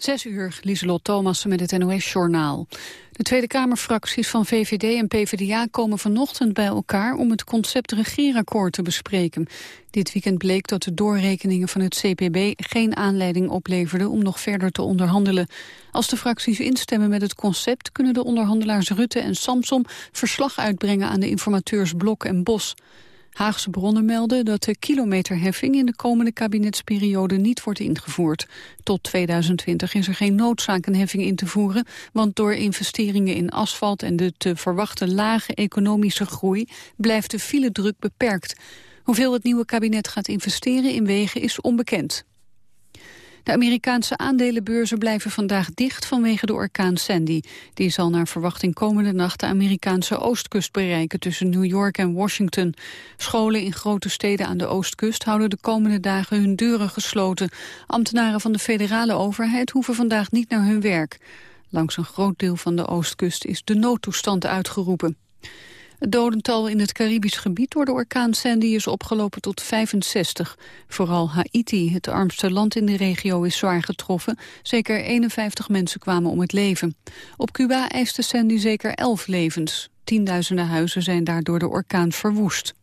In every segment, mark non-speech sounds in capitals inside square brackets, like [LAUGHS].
Zes uur, Lieselot Thomassen met het NOS-journaal. De Tweede Kamerfracties van VVD en PvdA komen vanochtend bij elkaar om het concept regeerakkoord te bespreken. Dit weekend bleek dat de doorrekeningen van het CPB geen aanleiding opleverden om nog verder te onderhandelen. Als de fracties instemmen met het concept kunnen de onderhandelaars Rutte en Samsom verslag uitbrengen aan de informateurs Blok en Bos. Haagse bronnen melden dat de kilometerheffing in de komende kabinetsperiode niet wordt ingevoerd. Tot 2020 is er geen noodzaak een heffing in te voeren, want door investeringen in asfalt en de te verwachten lage economische groei blijft de filedruk beperkt. Hoeveel het nieuwe kabinet gaat investeren in wegen is onbekend. De Amerikaanse aandelenbeurzen blijven vandaag dicht vanwege de orkaan Sandy. Die zal naar verwachting komende nacht de Amerikaanse oostkust bereiken tussen New York en Washington. Scholen in grote steden aan de oostkust houden de komende dagen hun deuren gesloten. Ambtenaren van de federale overheid hoeven vandaag niet naar hun werk. Langs een groot deel van de oostkust is de noodtoestand uitgeroepen. Het dodental in het Caribisch gebied door de orkaan Sandy is opgelopen tot 65. Vooral Haiti, het armste land in de regio, is zwaar getroffen. Zeker 51 mensen kwamen om het leven. Op Cuba eiste Sandy zeker 11 levens. Tienduizenden huizen zijn daar door de orkaan verwoest.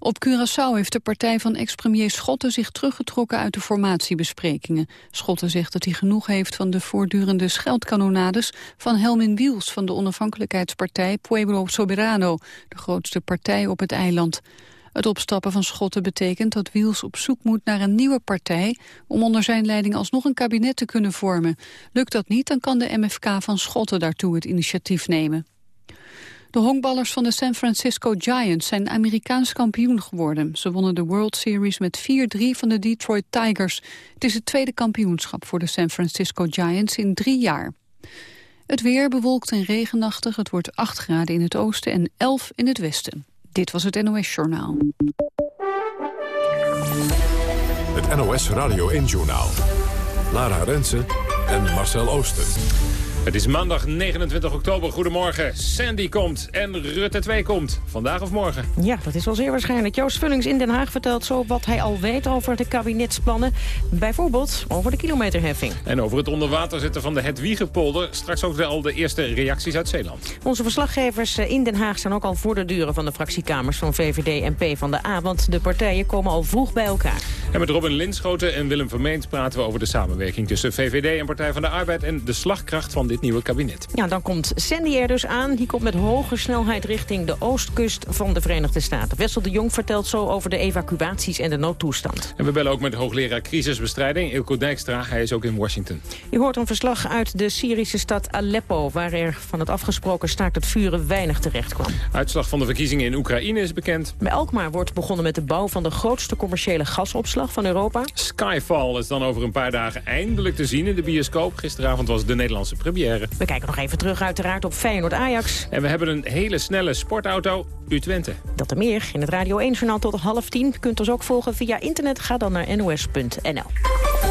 Op Curaçao heeft de partij van ex-premier Schotten zich teruggetrokken uit de formatiebesprekingen. Schotten zegt dat hij genoeg heeft van de voortdurende scheldkanonades van Helmin Wiels van de onafhankelijkheidspartij Pueblo Soberano, de grootste partij op het eiland. Het opstappen van Schotten betekent dat Wiels op zoek moet naar een nieuwe partij om onder zijn leiding alsnog een kabinet te kunnen vormen. Lukt dat niet, dan kan de MFK van Schotten daartoe het initiatief nemen. De honkballers van de San Francisco Giants zijn Amerikaans kampioen geworden. Ze wonnen de World Series met 4-3 van de Detroit Tigers. Het is het tweede kampioenschap voor de San Francisco Giants in drie jaar. Het weer bewolkt en regenachtig. Het wordt 8 graden in het oosten en 11 in het westen. Dit was het NOS Journaal. Het NOS Radio 1 Journaal. Lara Rensen en Marcel Ooster. Het is maandag 29 oktober. Goedemorgen. Sandy komt en Rutte 2 komt. Vandaag of morgen? Ja, dat is wel zeer waarschijnlijk. Joost Vullings in Den Haag vertelt zo wat hij al weet over de kabinetsplannen. Bijvoorbeeld over de kilometerheffing. En over het onderwater zetten van de Hedwiegepolder. Straks ook al de eerste reacties uit Zeeland. Onze verslaggevers eh, in Den Haag staan ook al voor de deuren van de fractiekamers van VVD en P van de A. Want de partijen komen al vroeg bij elkaar. En met Robin Linschoten en Willem Vermeend praten we over de samenwerking tussen VVD en Partij van de Arbeid en de slagkracht van dit nieuwe kabinet. Ja, dan komt Sandy er dus aan. Die komt met hoge snelheid richting de oostkust van de Verenigde Staten. Wessel de Jong vertelt zo over de evacuaties en de noodtoestand. En we bellen ook met hoogleraar crisisbestrijding, Ilko Dijkstra. Hij is ook in Washington. Je hoort een verslag uit de Syrische stad Aleppo... waar er van het afgesproken staakt het vuren weinig terecht kwam. Uitslag van de verkiezingen in Oekraïne is bekend. Bij Alkmaar wordt begonnen met de bouw van de grootste commerciële gasopslag van Europa. Skyfall is dan over een paar dagen eindelijk te zien in de bioscoop. Gisteravond was de Nederlandse We kijken nog even terug uiteraard op Feyenoord-Ajax. En we hebben een hele snelle sportauto, U-Twente. Dat er meer in het Radio 1-journaal tot half tien. Kunt ons ook volgen via internet. Ga dan naar nos.nl.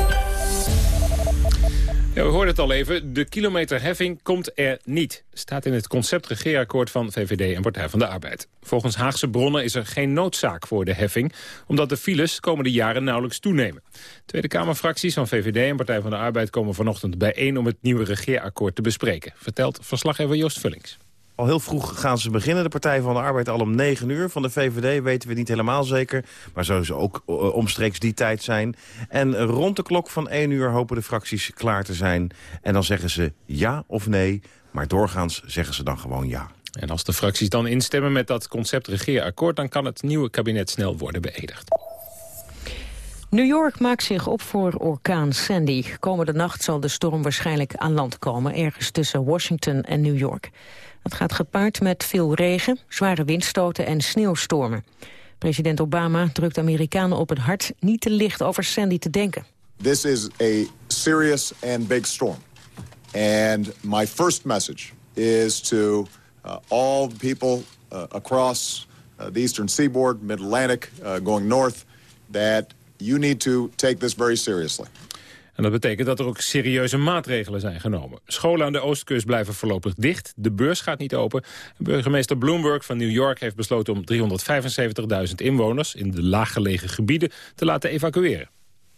Ja, we hoorden het al even, de kilometerheffing komt er niet. Staat in het concept regeerakkoord van VVD en Partij van de Arbeid. Volgens Haagse bronnen is er geen noodzaak voor de heffing... omdat de files de komende jaren nauwelijks toenemen. Tweede Kamerfracties van VVD en Partij van de Arbeid... komen vanochtend bijeen om het nieuwe regeerakkoord te bespreken... vertelt verslaggever Joost Vullings. Al heel vroeg gaan ze beginnen. De Partij van de Arbeid al om 9 uur. Van de VVD weten we niet helemaal zeker. Maar zo ze ook uh, omstreeks die tijd zijn. En rond de klok van 1 uur hopen de fracties klaar te zijn. En dan zeggen ze ja of nee. Maar doorgaans zeggen ze dan gewoon ja. En als de fracties dan instemmen met dat concept regeerakkoord... dan kan het nieuwe kabinet snel worden beëdigd. New York maakt zich op voor orkaan Sandy. Komende nacht zal de storm waarschijnlijk aan land komen... ergens tussen Washington en New York. Het gaat gepaard met veel regen, zware windstoten en sneeuwstormen. President Obama drukt Amerikanen op het hart niet te licht over Sandy te denken. This is a serious and big storm. And my first message is to uh, all people uh, across uh, the eastern seaboard, mid-Atlantic, uh, going north, that you need to take this very seriously. En dat betekent dat er ook serieuze maatregelen zijn genomen. Scholen aan de oostkust blijven voorlopig dicht. De beurs gaat niet open. Burgemeester Bloomberg van New York heeft besloten om 375.000 inwoners... in de laaggelegen gebieden te laten evacueren.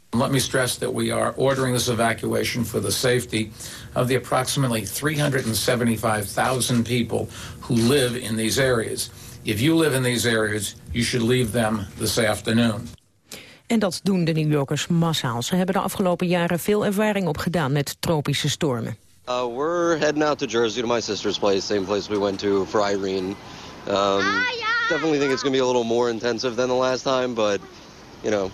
Let me stress that we are ordering this evacuation for the safety of the approximately 375,000 people who live in these areas. If you live in these areas, you should leave them this afternoon. En dat doen de New Yorkers massaal. Ze hebben de afgelopen jaren veel ervaring opgedaan met tropische stormen. Uh, we're heading out to Jersey to my sister's place, same place we went to for Irene. Um, definitely think it's going to be a little more intensive than the last time, but you know,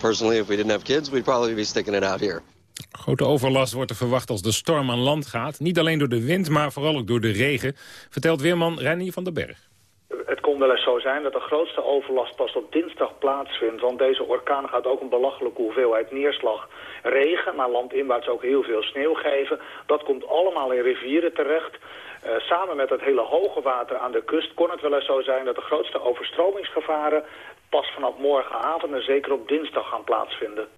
personally, if we didn't have kids, we'd probably be sticking it out here. Grote overlast wordt er verwacht als de storm aan land gaat. Niet alleen door de wind, maar vooral ook door de regen, vertelt weerman Reinier van den Berg. Het kon wel eens zo zijn dat de grootste overlast pas op dinsdag plaatsvindt. Want deze orkaan gaat ook een belachelijke hoeveelheid neerslag, regen, maar landinwaarts ook heel veel sneeuw geven. Dat komt allemaal in rivieren terecht. Uh, samen met het hele hoge water aan de kust kon het wel eens zo zijn dat de grootste overstromingsgevaren pas vanaf morgenavond en zeker op dinsdag gaan plaatsvinden.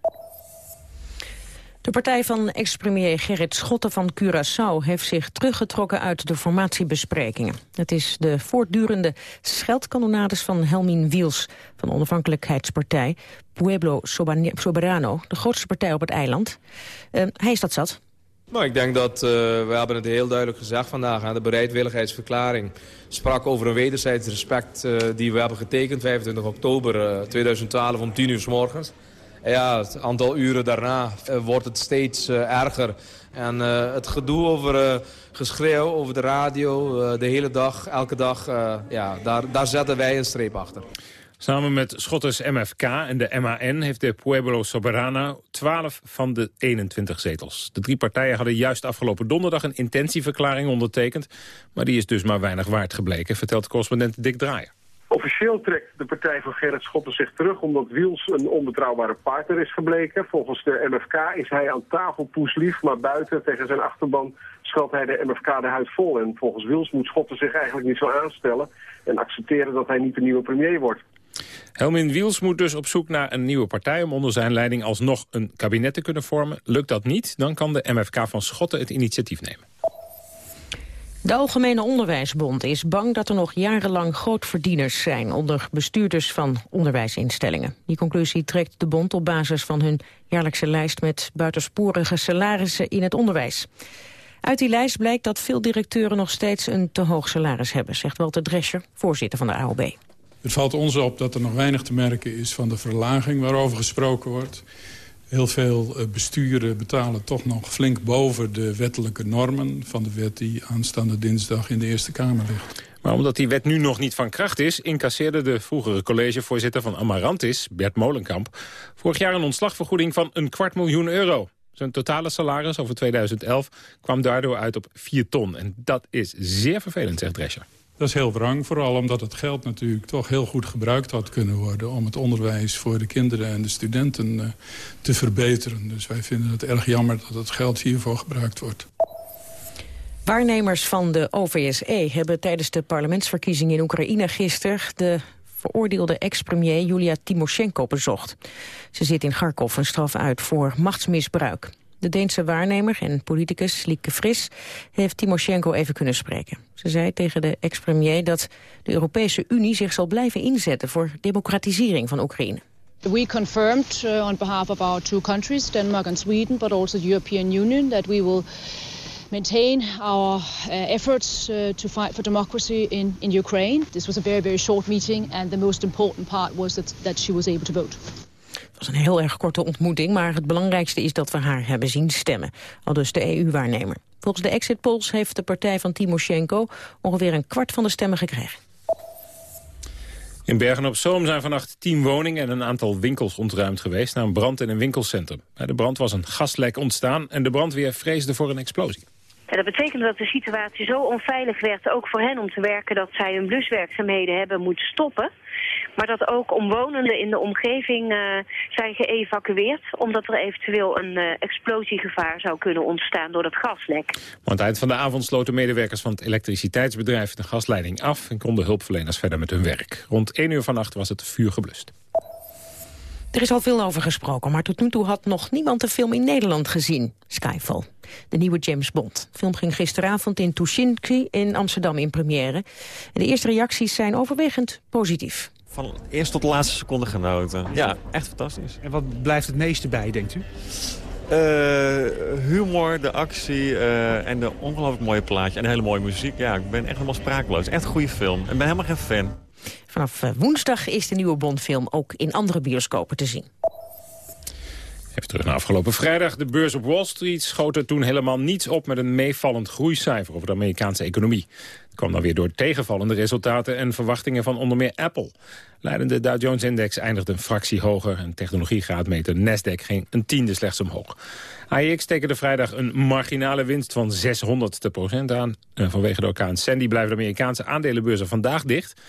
De partij van ex-premier Gerrit Schotten van Curaçao heeft zich teruggetrokken uit de formatiebesprekingen. Het is de voortdurende scheldkanonades van Helmin Wiels van de onafhankelijkheidspartij Pueblo Soberano, de grootste partij op het eiland. Uh, hij is dat zat. Nou, ik denk dat uh, we hebben het heel duidelijk gezegd vandaag. Hè, de bereidwilligheidsverklaring sprak over een wederzijds respect uh, die we hebben getekend 25 oktober 2012 om 10 uur s morgens ja, het aantal uren daarna uh, wordt het steeds uh, erger. En uh, het gedoe over geschreeuw over de radio, de hele dag, elke dag, ja, daar, daar zetten wij een streep achter. Samen met Schotters MFK en de MAN heeft de Pueblo Soberano 12 van de 21 zetels. De drie partijen hadden juist afgelopen donderdag een intentieverklaring ondertekend. Maar die is dus maar weinig waard gebleken, vertelt correspondent Dick Draaier. Officieel trekt de partij van Gerrit Schotten zich terug omdat Wiels een onbetrouwbare partner is gebleken. Volgens de MFK is hij aan tafel poeslief, maar buiten tegen zijn achterban schat hij de MFK de huid vol. En volgens Wiels moet Schotten zich eigenlijk niet zo aanstellen en accepteren dat hij niet de nieuwe premier wordt. Helmin Wiels moet dus op zoek naar een nieuwe partij... om onder zijn leiding alsnog een kabinet te kunnen vormen. Lukt dat niet, dan kan de MFK van Schotten het initiatief nemen. De Algemene Onderwijsbond is bang dat er nog jarenlang grootverdieners zijn onder bestuurders van onderwijsinstellingen. Die conclusie trekt de bond op basis van hun jaarlijkse lijst met buitensporige salarissen in het onderwijs. Uit die lijst blijkt dat veel directeuren nog steeds een te hoog salaris hebben, zegt Walter Drescher, voorzitter van de AOB. Het valt ons op dat er nog weinig te merken is van de verlaging waarover gesproken wordt. Heel veel eh, besturen betalen toch nog flink boven de wettelijke normen... van de wet die aanstaande dinsdag in de Eerste Kamer ligt. Maar omdat die wet nu nog niet van kracht is... incasseerde de vroegere collegevoorzitter van Amarantis, Bert Molenkamp... vorig jaar een ontslagvergoeding van een kwart miljoen euro. Zijn totale salaris over 2011 kwam daardoor uit op 4 ton. En dat is zeer vervelend, zegt Drescher. Dat is heel wrang, vooral omdat het geld natuurlijk toch heel goed gebruikt had kunnen worden... om het onderwijs voor de kinderen en de studenten uh, te verbeteren. Dus wij vinden het erg jammer dat het geld hiervoor gebruikt wordt. Waarnemers van de OVSE hebben tijdens de parlementsverkiezingen in Oekraïne gisteren... de veroordeelde ex-premier Julia Timoshenko bezocht. Ze zit in Kharkov een straf uit voor machtsmisbruik. De Deense waarnemer en politicus Lieke Fris heeft Timoshenko even kunnen spreken. Ze zei tegen de ex-premier dat de Europese Unie zich zal blijven inzetten voor democratisering van Oekraïne. We confirmed uh, on behalf of our two countries, Denmark and Sweden, but also the European Union, that we will maintain our uh, efforts uh, to fight for democracy in, in Ukraine. This was a very, very short meeting, and the most important part was that, that she was able to vote. Het was een heel erg korte ontmoeting, maar het belangrijkste is dat we haar hebben zien stemmen. Al dus de EU-waarnemer. Volgens de exit polls heeft de partij van Timoshenko ongeveer een kwart van de stemmen gekregen. In Bergen-op-Zoom zijn vannacht tien woningen en een aantal winkels ontruimd geweest... na een brand in een winkelcentrum. Bij de brand was een gaslek ontstaan en de brandweer vreesde voor een explosie. En dat betekent dat de situatie zo onveilig werd, ook voor hen om te werken, dat zij hun bluswerkzaamheden hebben moeten stoppen. Maar dat ook omwonenden in de omgeving uh, zijn geëvacueerd, omdat er eventueel een uh, explosiegevaar zou kunnen ontstaan door dat gaslek. aan het eind van de avond sloten medewerkers van het elektriciteitsbedrijf de gasleiding af en konden hulpverleners verder met hun werk. Rond 1 uur vannacht was het vuur geblust. Er is al veel over gesproken, maar tot nu toe had nog niemand de film in Nederland gezien. Skyfall, de nieuwe James Bond. De film ging gisteravond in Tuschinski in Amsterdam in première. En de eerste reacties zijn overwegend positief. Van eerst tot de laatste seconde genoten. Ja, echt fantastisch. En wat blijft het meeste bij, denkt u? humor, de actie en de ongelooflijk mooie plaatje en hele mooie muziek. Ja, ik ben echt helemaal sprakeloos. Echt een goede film. Ik ben helemaal geen fan. Vanaf woensdag is de nieuwe Bondfilm ook in andere bioscopen te zien. Even terug naar afgelopen vrijdag. De beurs op Wall Street schoot er toen helemaal niets op... met een meevallend groeicijfer over de Amerikaanse economie. Kwam dan weer door tegenvallende resultaten en verwachtingen van onder meer Apple. Leidende Dow Jones-index eindigde een fractie hoger... en technologiegraadmeter Nasdaq ging een tiende slechts omhoog. AEX tekende vrijdag een marginale winst van 600 procent aan. En vanwege de orkaan Sandy blijven de Amerikaanse aandelenbeurzen vandaag dicht...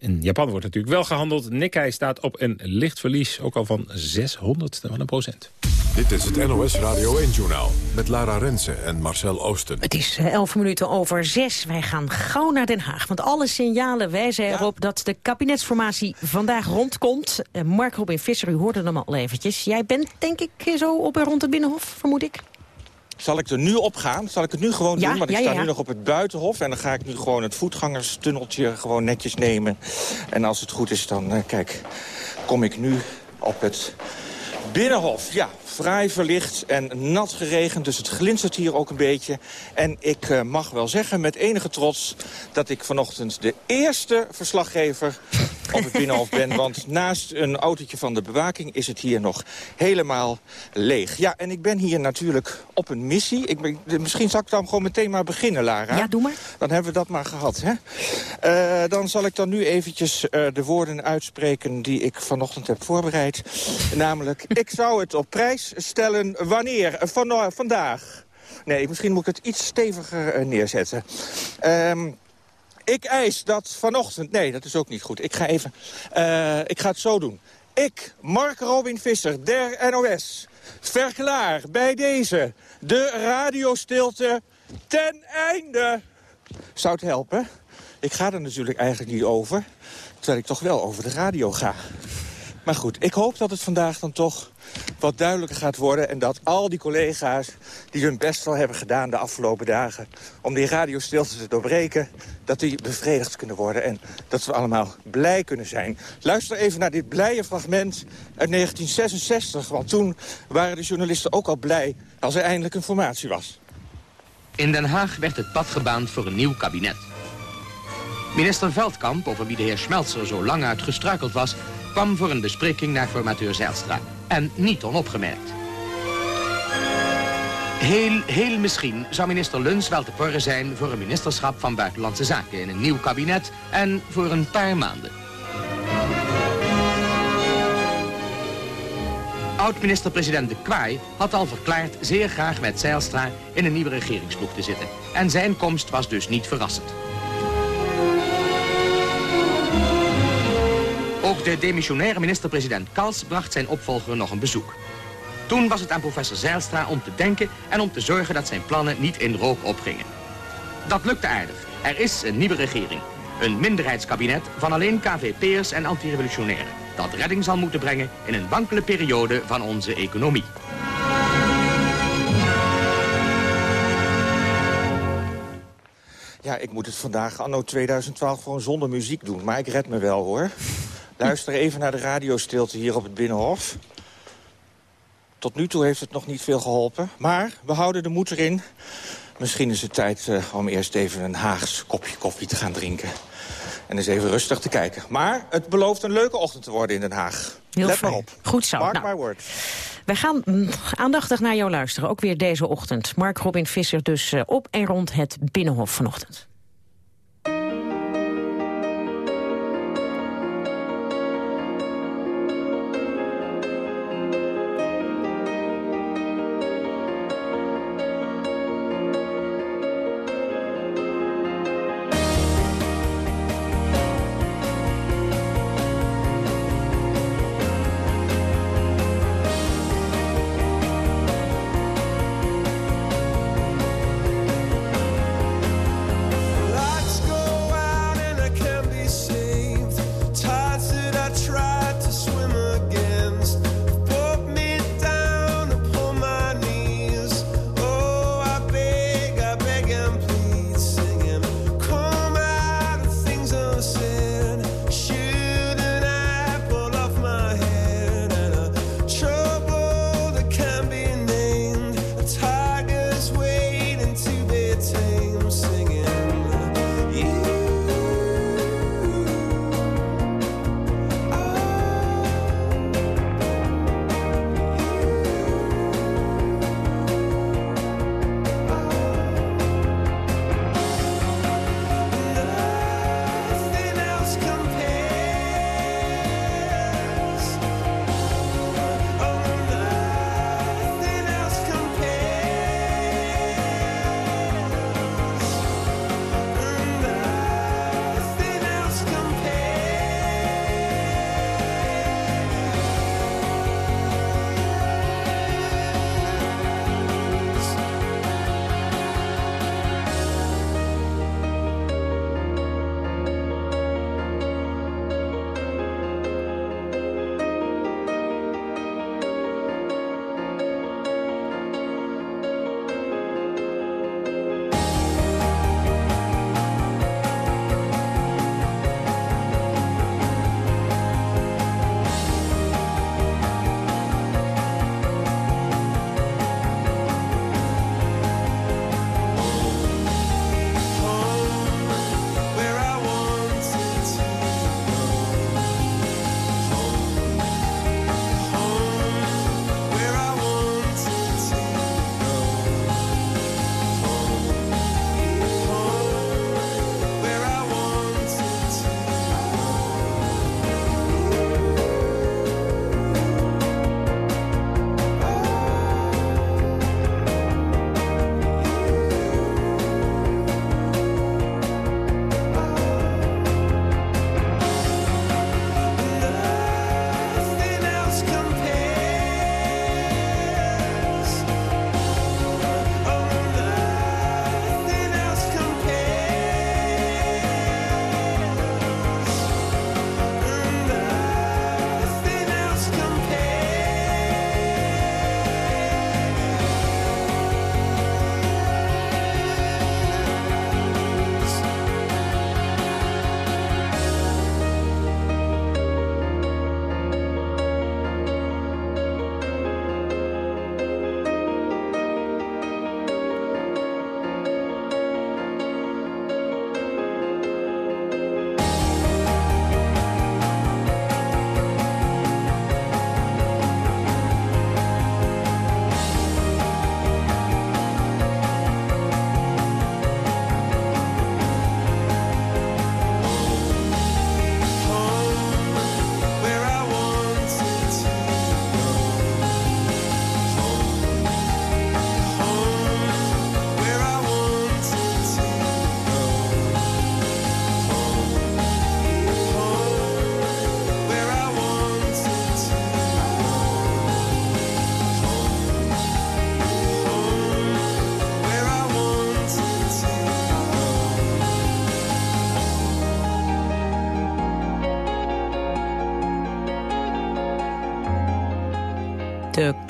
In Japan wordt natuurlijk wel gehandeld. Nikkei staat op een licht verlies, ook al van 600 van een procent. Dit is het NOS Radio 1-journaal met Lara Rensen en Marcel Oosten. Het is 11 minuten over 6. Wij gaan gauw naar Den Haag. Want alle signalen wijzen erop dat de kabinetsformatie vandaag rondkomt. Eh, Mark Robin Visser, u hoorde hem al eventjes. Jij bent denk ik zo op en rond het Binnenhof, vermoed ik? Zal ik er nu op gaan? Zal ik het nu gewoon doen? Want ik sta nu nog op het buitenhof. En dan ga ik nu gewoon het voetgangerstunneltje gewoon netjes nemen. En als het goed is, dan, uh, kijk, kom ik nu op het Binnenhof. Ja, vrij verlicht en nat geregend, dus het glinstert hier ook een beetje. En ik uh, mag wel zeggen met enige trots dat ik vanochtend de eerste verslaggever op het Binnenhof ben. Want naast een autootje van de bewaking is het hier nog helemaal leeg. Ja, en ik ben hier natuurlijk op een missie. Ik ben, misschien zal ik dan gewoon meteen maar beginnen, Lara. Ja, doe maar. Dan hebben we dat maar gehad, hè? Uh, dan zal ik dan nu eventjes uh, de woorden uitspreken die ik vanochtend heb voorbereid. Namelijk, ik zou het op prijs stellen wanneer? Van, vandaag. Nee, misschien moet ik het iets steviger neerzetten. Um, ik eis dat vanochtend... Nee, dat is ook niet goed. Ik ga even... Uh, ik ga het zo doen. Ik, Mark Robin Visser, der NOS... verklaar bij deze de radiostilte ten einde. Zou het helpen? Ik ga er natuurlijk eigenlijk niet over. Terwijl ik toch wel over de radio ga. Maar goed, ik hoop dat het vandaag dan toch wat duidelijker gaat worden... en dat al die collega's die hun best wel hebben gedaan de afgelopen dagen... om die radiostilte te doorbreken, dat die bevredigd kunnen worden... en dat we allemaal blij kunnen zijn. Luister even naar dit blije fragment uit 1966... want toen waren de journalisten ook al blij als er eindelijk een formatie was. In Den Haag werd het pad gebaand voor een nieuw kabinet. Minister Veldkamp, over wie de heer Schmelzer zo lang uit gestruikeld was kwam voor een bespreking naar formateur Zijlstra. En niet onopgemerkt. Heel, heel misschien zou minister Luns wel te porren zijn voor een ministerschap van Buitenlandse Zaken in een nieuw kabinet en voor een paar maanden. Oud-minister-president De Kwaai had al verklaard zeer graag met Zijlstra in een nieuwe regeringsploeg te zitten. En zijn komst was dus niet verrassend. De demissionaire minister-president Kals bracht zijn opvolger nog een bezoek. Toen was het aan professor Zijlstra om te denken en om te zorgen dat zijn plannen niet in rook opgingen. Dat lukte aardig. Er is een nieuwe regering. Een minderheidskabinet van alleen KVP'ers en antirevolutionairen. Dat redding zal moeten brengen in een wankele periode van onze economie. Ja, ik moet het vandaag anno 2012 gewoon zonder muziek doen. Maar ik red me wel, hoor. Luister even naar de radiostilte hier op het Binnenhof. Tot nu toe heeft het nog niet veel geholpen. Maar we houden de moed erin. Misschien is het tijd uh, om eerst even een Haags kopje koffie te gaan drinken. En eens even rustig te kijken. Maar het belooft een leuke ochtend te worden in Den Haag. Heel Let maar op. Goed zo. Mark nou, my word. Wij gaan mm, aandachtig naar jou luisteren, ook weer deze ochtend. Mark Robin Visser dus uh, op en rond het Binnenhof vanochtend.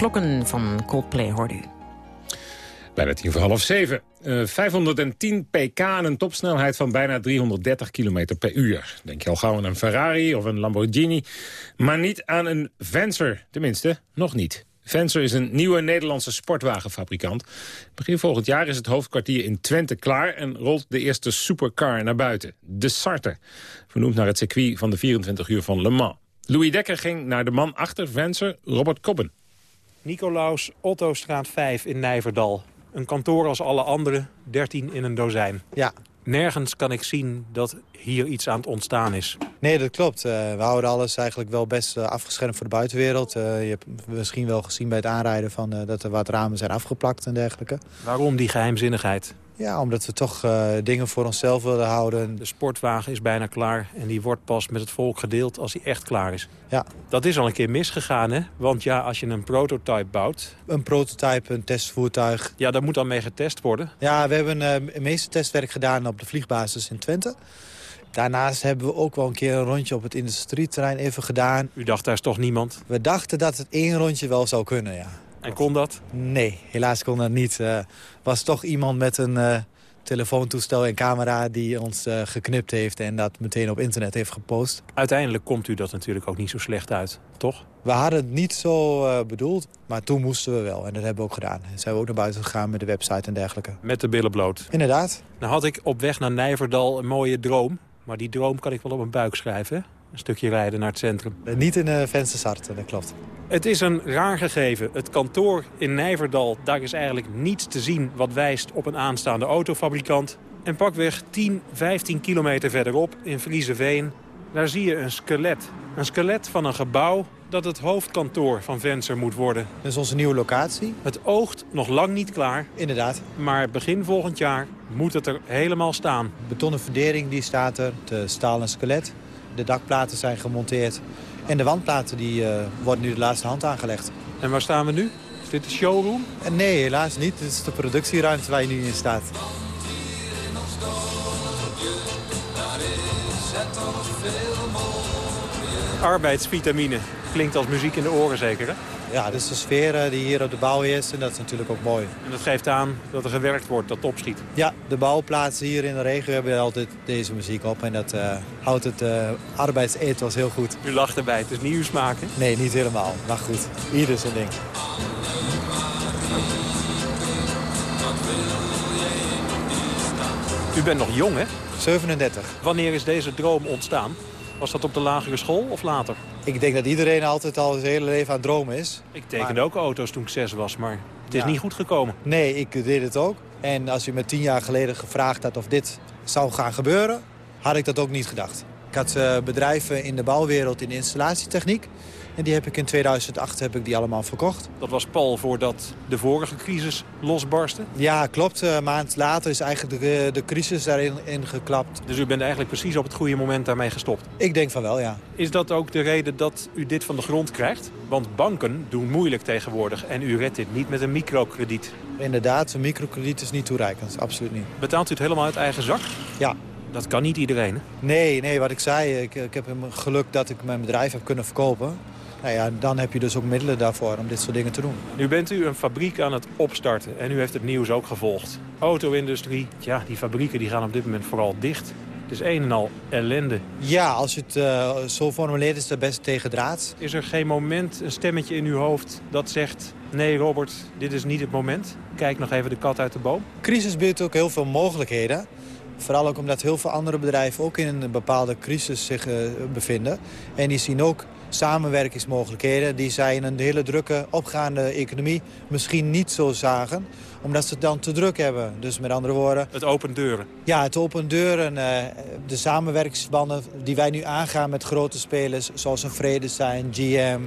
Klokken van Coldplay hoorde u. Bijna tien voor half zeven. Uh, 510 pk en een topsnelheid van bijna 330 km per uur. Denk je al gauw aan een Ferrari of een Lamborghini. Maar niet aan een Vencer. Tenminste, nog niet. Vencer is een nieuwe Nederlandse sportwagenfabrikant. Begin volgend jaar is het hoofdkwartier in Twente klaar... en rolt de eerste supercar naar buiten. De Sartre, vernoemd naar het circuit van de 24 uur van Le Mans. Louis Dekker ging naar de man achter Vencer, Robert Kobben. Nicolaus Ottostraat 5 in Nijverdal. Een kantoor als alle andere, 13 in een dozijn. Ja. Nergens kan ik zien dat hier iets aan het ontstaan is. Nee, dat klopt. Uh, we houden alles eigenlijk wel best uh, afgeschermd voor de buitenwereld. Uh, je hebt misschien wel gezien bij het aanrijden van, dat er wat ramen zijn afgeplakt en dergelijke. Waarom die geheimzinnigheid? Ja, omdat we toch uh, dingen voor onszelf willen houden. De sportwagen is bijna klaar en die wordt pas met het volk gedeeld als hij echt klaar is. Ja. Dat is al een keer misgegaan, hè? Want ja, als je een prototype bouwt... Een prototype, een testvoertuig. Ja, daar moet dan mee getest worden. Ja, we hebben uh, het meeste testwerk gedaan op de vliegbasis in Twente. Daarnaast hebben we ook wel een keer een rondje op het industrieterrein even gedaan. U dacht, daar is toch niemand? We dachten dat het één rondje wel zou kunnen, ja. En kon dat? Nee, helaas kon dat niet. Er uh, was toch iemand met een uh, telefoontoestel en camera die ons uh, geknipt heeft... en dat meteen op internet heeft gepost. Uiteindelijk komt u dat natuurlijk ook niet zo slecht uit, toch? We hadden het niet zo bedoeld, maar toen moesten we wel. En dat hebben we ook gedaan. En zijn we ook naar buiten gegaan met de website en dergelijke. Met de billen bloot? Inderdaad. Nou had ik op weg naar Nijverdal een mooie droom. Maar die droom kan ik wel op mijn buik schrijven? Een stukje rijden naar het centrum. Niet in de venstersart, dat klopt. Het is een raar gegeven. Het kantoor in Nijverdal, daar is eigenlijk niets te zien... wat wijst op een aanstaande autofabrikant. En pakweg 10, 15 kilometer verderop in Vriezenveen... daar zie je een skelet. Een skelet van een gebouw dat het hoofdkantoor van Vencer moet worden. Dat is onze nieuwe locatie. Het oogt nog lang niet klaar. Inderdaad. Maar begin volgend jaar moet het er helemaal staan. De betonnen fundering die staat er, het stalen skelet. De dakplaten zijn gemonteerd. En de wandplaten die, uh, worden nu de laatste hand aangelegd. En waar staan we nu? Is dit de showroom? En nee, helaas niet. Dit is de productieruimte waar je nu in staat. Arbeidsvitamine. Klinkt als muziek in de oren zeker, hè? Ja, is de sfeer die hier op de bouw is en dat is natuurlijk ook mooi. En dat geeft aan dat er gewerkt wordt, dat opschiet. Ja, de bouwplaatsen hier in de regio hebben altijd deze muziek op. En dat uh, houdt het uh, arbeidsethos heel goed. U lacht erbij, het is niet uw smaak, hè? Nee, niet helemaal. Maar goed, ieder zijn ding. U bent nog jong, hè? 37. Wanneer is deze droom ontstaan? Was dat op de lagere school of later? Ik denk dat iedereen altijd al zijn hele leven aan het dromen is. Ik tekende maar... ook auto's toen ik zes was, maar het is ja. niet goed gekomen. Nee, ik deed het ook. En als u me tien jaar geleden gevraagd had of dit zou gaan gebeuren... had ik dat ook niet gedacht. Ik had uh, bedrijven in de bouwwereld in de installatietechniek. En die heb ik in 2008 heb ik die allemaal verkocht. Dat was pal voordat de vorige crisis losbarstte? Ja, klopt. Een maand later is eigenlijk de, de crisis daarin in geklapt. Dus u bent eigenlijk precies op het goede moment daarmee gestopt? Ik denk van wel, ja. Is dat ook de reden dat u dit van de grond krijgt? Want banken doen moeilijk tegenwoordig en u redt dit niet met een microkrediet. Inderdaad, een microkrediet is niet toereikend. Absoluut niet. Betaalt u het helemaal uit eigen zak? Ja. Dat kan niet iedereen, hè? Nee, nee, wat ik zei, ik, ik heb geluk dat ik mijn bedrijf heb kunnen verkopen. Nou ja, dan heb je dus ook middelen daarvoor om dit soort dingen te doen. Nu bent u een fabriek aan het opstarten en u heeft het nieuws ook gevolgd. Auto-industrie, ja, die fabrieken die gaan op dit moment vooral dicht. Het is een en al ellende. Ja, als je het uh, zo formuleert is het best tegen draad. Is er geen moment, een stemmetje in uw hoofd dat zegt... nee Robert, dit is niet het moment. Kijk nog even de kat uit de boom. Crisis biedt ook heel veel mogelijkheden. Vooral ook omdat heel veel andere bedrijven ook in een bepaalde crisis zich uh, bevinden. En die zien ook samenwerkingsmogelijkheden die zij in een hele drukke, opgaande economie misschien niet zo zagen omdat ze het dan te druk hebben. Dus met andere woorden... Het open deuren. Ja, het open deuren. Uh, de samenwerkingsbanden die wij nu aangaan met grote spelers... zoals een Vredestein, GM,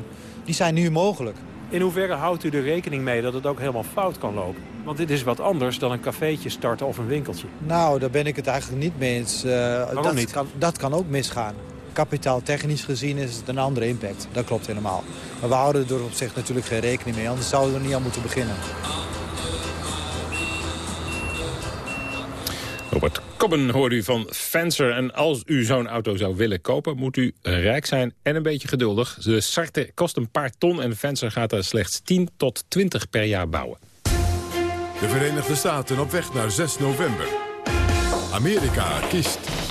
die zijn nu mogelijk. In hoeverre houdt u er rekening mee dat het ook helemaal fout kan lopen? Want dit is wat anders dan een cafeetje starten of een winkeltje. Nou, daar ben ik het eigenlijk niet mee eens. Uh, Waarom dat niet? Kan, dat kan ook misgaan kapitaaltechnisch gezien is het een andere impact. Dat klopt helemaal. Maar we houden er op zich natuurlijk geen rekening mee. Anders zouden we er niet aan moeten beginnen. Robert Kobben hoorde u van Fencer. En als u zo'n auto zou willen kopen, moet u rijk zijn en een beetje geduldig. De Sarte kost een paar ton en Fencer gaat er slechts 10 tot 20 per jaar bouwen. De Verenigde Staten op weg naar 6 november. Amerika kiest.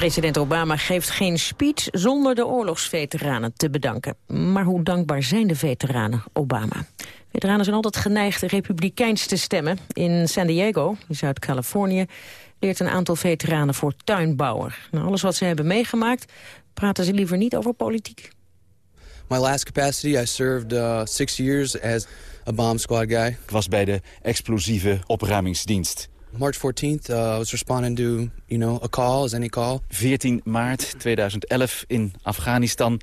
President Obama geeft geen speech zonder de oorlogsveteranen te bedanken. Maar hoe dankbaar zijn de veteranen Obama? Veteranen zijn altijd geneigd republikeins te stemmen. In San Diego, in Zuid-Californië, leert een aantal veteranen voor tuinbouwer. Nou, alles wat ze hebben meegemaakt, praten ze liever niet over politiek. My last capacity, I served uh, six years as a bomb squad guy. Ik was bij de explosieve opruimingsdienst. March 14th, uh, I was responding to, you know, a call, as any call. 14 maart 2011 in Afghanistan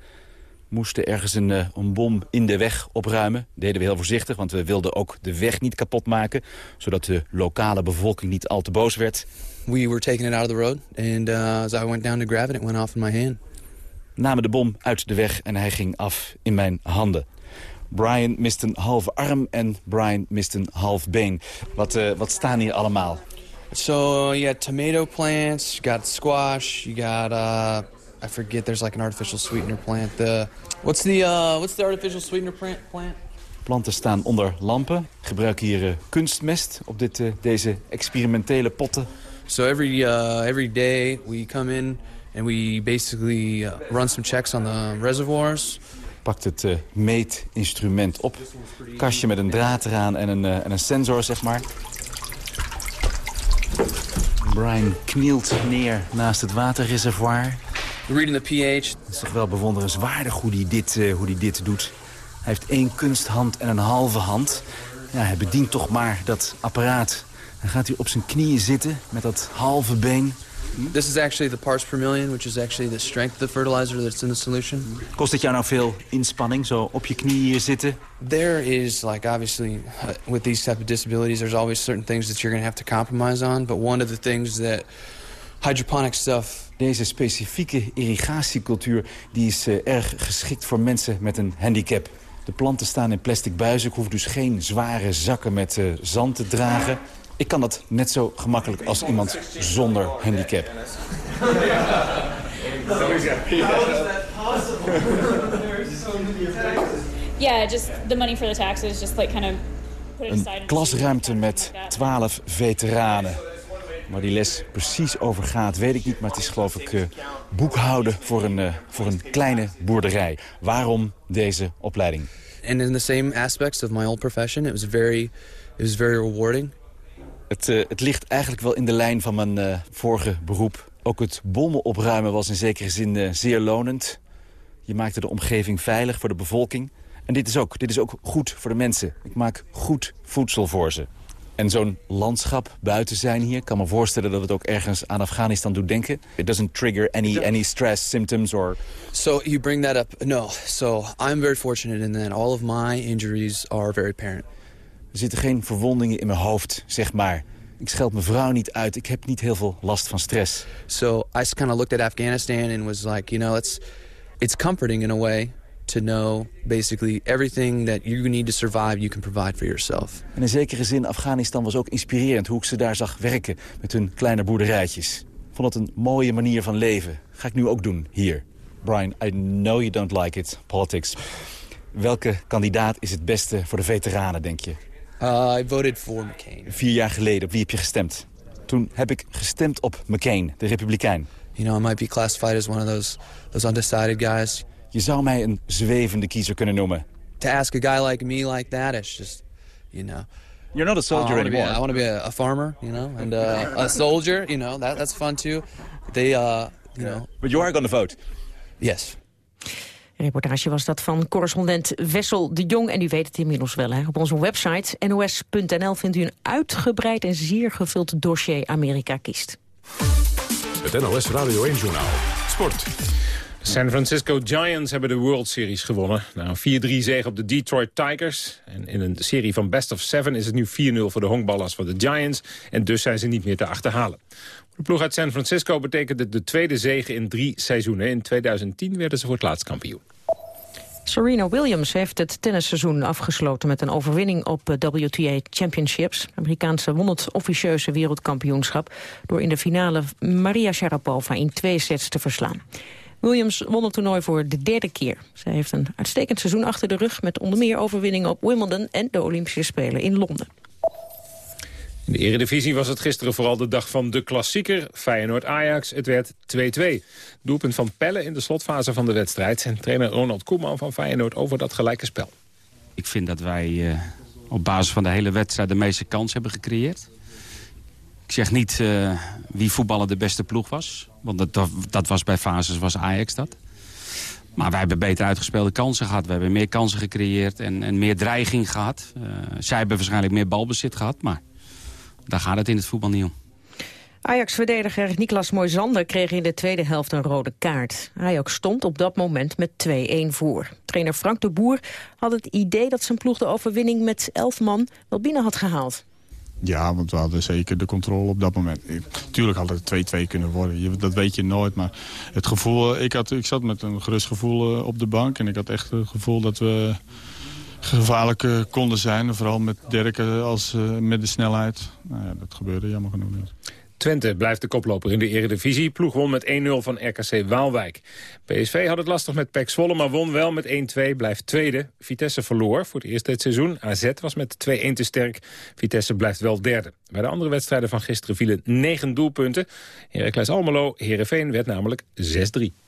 moesten ergens een, uh, een, bom in de weg opruimen. deden we heel voorzichtig, want we wilden ook de weg niet kapot maken... zodat de lokale bevolking niet al te boos werd. We were taking it out of the road, and uh, as I went down to grab it, it went off in my hand. Namen de bom uit de weg en hij ging af in mijn handen. Brian mist een halve arm en Brian mist een half been. Wat, uh, wat staan hier allemaal? So you got tomato plants, you got squash, you got uh, I forget. There's like an artificial sweetener plant. The what's the uh, what's the artificial sweetener plant? Planten staan onder lampen. Gebruik hier uh, kunstmest op dit, uh, deze experimentele potten. So every uh, every day we come in and we basically uh, run some checks on the reservoirs. Pakt het uh, meetinstrument op. Kastje met een draad eraan en een, uh, en een sensor, zeg maar. Brian knielt neer naast het waterreservoir. Reading the pH. Het is toch wel bewonderenswaardig hoe hij dit, uh, hoe hij dit doet. Hij heeft één kunsthand en een halve hand. Ja, hij bedient toch maar dat apparaat. Dan gaat hij op zijn knieën zitten met dat halve been. This is actually the parts per million, which is actually the strength of the fertilizer that's in the solution. Kost het jou nou veel inspanning, zo op je knieën hier zitten? There is, like, obviously, uh, with these type of disabilities, there's always certain things that you're going to have to compromise on. But one of the things that hydroponic stuff deze specifieke irrigatiecultuur die is uh, erg geschikt voor mensen met een handicap. De planten staan in plastic buizen. Ik hoef dus geen zware zakken met uh, zand te dragen. Ik kan dat net zo gemakkelijk als iemand zonder handicap. Yeah, just the money for the taxes, just like kind of Een klasruimte met twaalf veteranen. Waar die les precies over gaat, weet ik niet. Maar het is geloof ik uh, boekhouden voor een, uh, voor een kleine boerderij. Waarom deze opleiding? And in the same aspects of my old profession, it was very, it was very rewarding. Het, uh, het ligt eigenlijk wel in de lijn van mijn vorige beroep. Ook het bommen opruimen was in zekere zin zeer lonend. Je maakte de omgeving veilig voor de bevolking. En dit is ook, dit is ook goed voor de mensen. Ik maak goed voedsel voor ze. En zo'n landschap buiten zijn hier, kan me voorstellen dat het ook ergens aan Afghanistan doet denken. It doesn't trigger any, any stress symptoms or... So you bring that up. No. So I'm very fortunate in that all of my injuries are very apparent. Er zitten geen verwondingen in mijn hoofd, zeg maar. Ik scheld mijn vrouw niet uit. Ik heb niet heel veel last van stress. So I kind of looked at Afghanistan and was like, you know, it's, it's comforting in a way to know basically everything that you need to survive, you can provide for yourself. En in zekere zin, Afghanistan was ook inspirerend hoe ik ze daar zag werken met hun kleine boerderijtjes. Ik vond het een mooie manier van leven. Ga ik nu ook doen, hier. Brian, I know you don't like it, politics. Welke kandidaat is het beste voor de veteranen, denk je? Uh, I voted for McCain. Vier jaar geleden, op wie heb je gestemd? Toen heb ik gestemd op McCain, de republikein. You know, I might be classified as one of those, those undecided guys. Je zou mij een zwevende kiezer kunnen noemen. To ask a guy like me like that, it's just, you know... You're not a soldier I anymore. Be, I want to be a, a, farmer, you know, and uh, a soldier, you know, that, that's fun too. They, uh, you know... But you are going to vote? Yes. Een reportage was dat van correspondent Wessel de Jong. En u weet het inmiddels wel, hè? op onze website nos.nl vindt u een uitgebreid en zeer gevuld dossier Amerika kiest. Het NOS Radio 1-journaal. Sport. San Francisco Giants hebben de World Series gewonnen. Nou, 4-3 zege op de Detroit Tigers. En in een serie van best of seven is het nu 4-0 voor de honkballers van de Giants. En dus zijn ze niet meer te achterhalen. De ploeg uit San Francisco betekent het de tweede zege in drie seizoenen. In 2010 werden ze voor het laatst kampioen. Serena Williams heeft het tennisseizoen afgesloten met een overwinning op WTA Championships. Amerikaanse won het officieuze wereldkampioenschap door in de finale Maria Sharapova in twee sets te verslaan. Williams won het toernooi voor de derde keer. Zij heeft een uitstekend seizoen achter de rug met onder meer overwinningen op Wimbledon en de Olympische Spelen in Londen. In de Eredivisie was het gisteren vooral de dag van de klassieker. Feyenoord-Ajax, het werd 2-2. Doelpunt van Pelle in de slotfase van de wedstrijd. En trainer Ronald Koeman van Feyenoord over dat gelijke spel. Ik vind dat wij uh, op basis van de hele wedstrijd de meeste kans hebben gecreëerd. Ik zeg niet uh, wie voetballen de beste ploeg was. Want dat, dat was bij fases was Ajax dat. Maar wij hebben beter uitgespeelde kansen gehad. We hebben meer kansen gecreëerd en, en meer dreiging gehad. Uh, zij hebben waarschijnlijk meer balbezit gehad, maar daar gaat het in het voetbal niet om. Ajax-verdediger Niklas Moisander kreeg in de tweede helft een rode kaart. Ajax stond op dat moment met 2-1 voor. Trainer Frank de Boer had het idee dat zijn ploeg de overwinning met 11 man wel binnen had gehaald. Ja, want we hadden zeker de controle op dat moment. Tuurlijk had het 2-2 kunnen worden, dat weet je nooit. Maar het gevoel, ik, had, ik zat met een gerust gevoel op de bank. En ik had echt het gevoel dat we gevaarlijk konden zijn. Vooral met Dirk als met de snelheid. Nou ja, dat gebeurde jammer genoeg niet. Twente blijft de koploper in de eredivisie. Ploeg won met 1-0 van RKC Waalwijk. PSV had het lastig met PEC Zwolle, maar won wel met 1-2. Blijft tweede. Vitesse verloor voor het eerst dit seizoen. AZ was met 2-1 te sterk. Vitesse blijft wel derde. Bij de andere wedstrijden van gisteren vielen 9 doelpunten. Heracles Almelo, Heerenveen werd namelijk 6-3.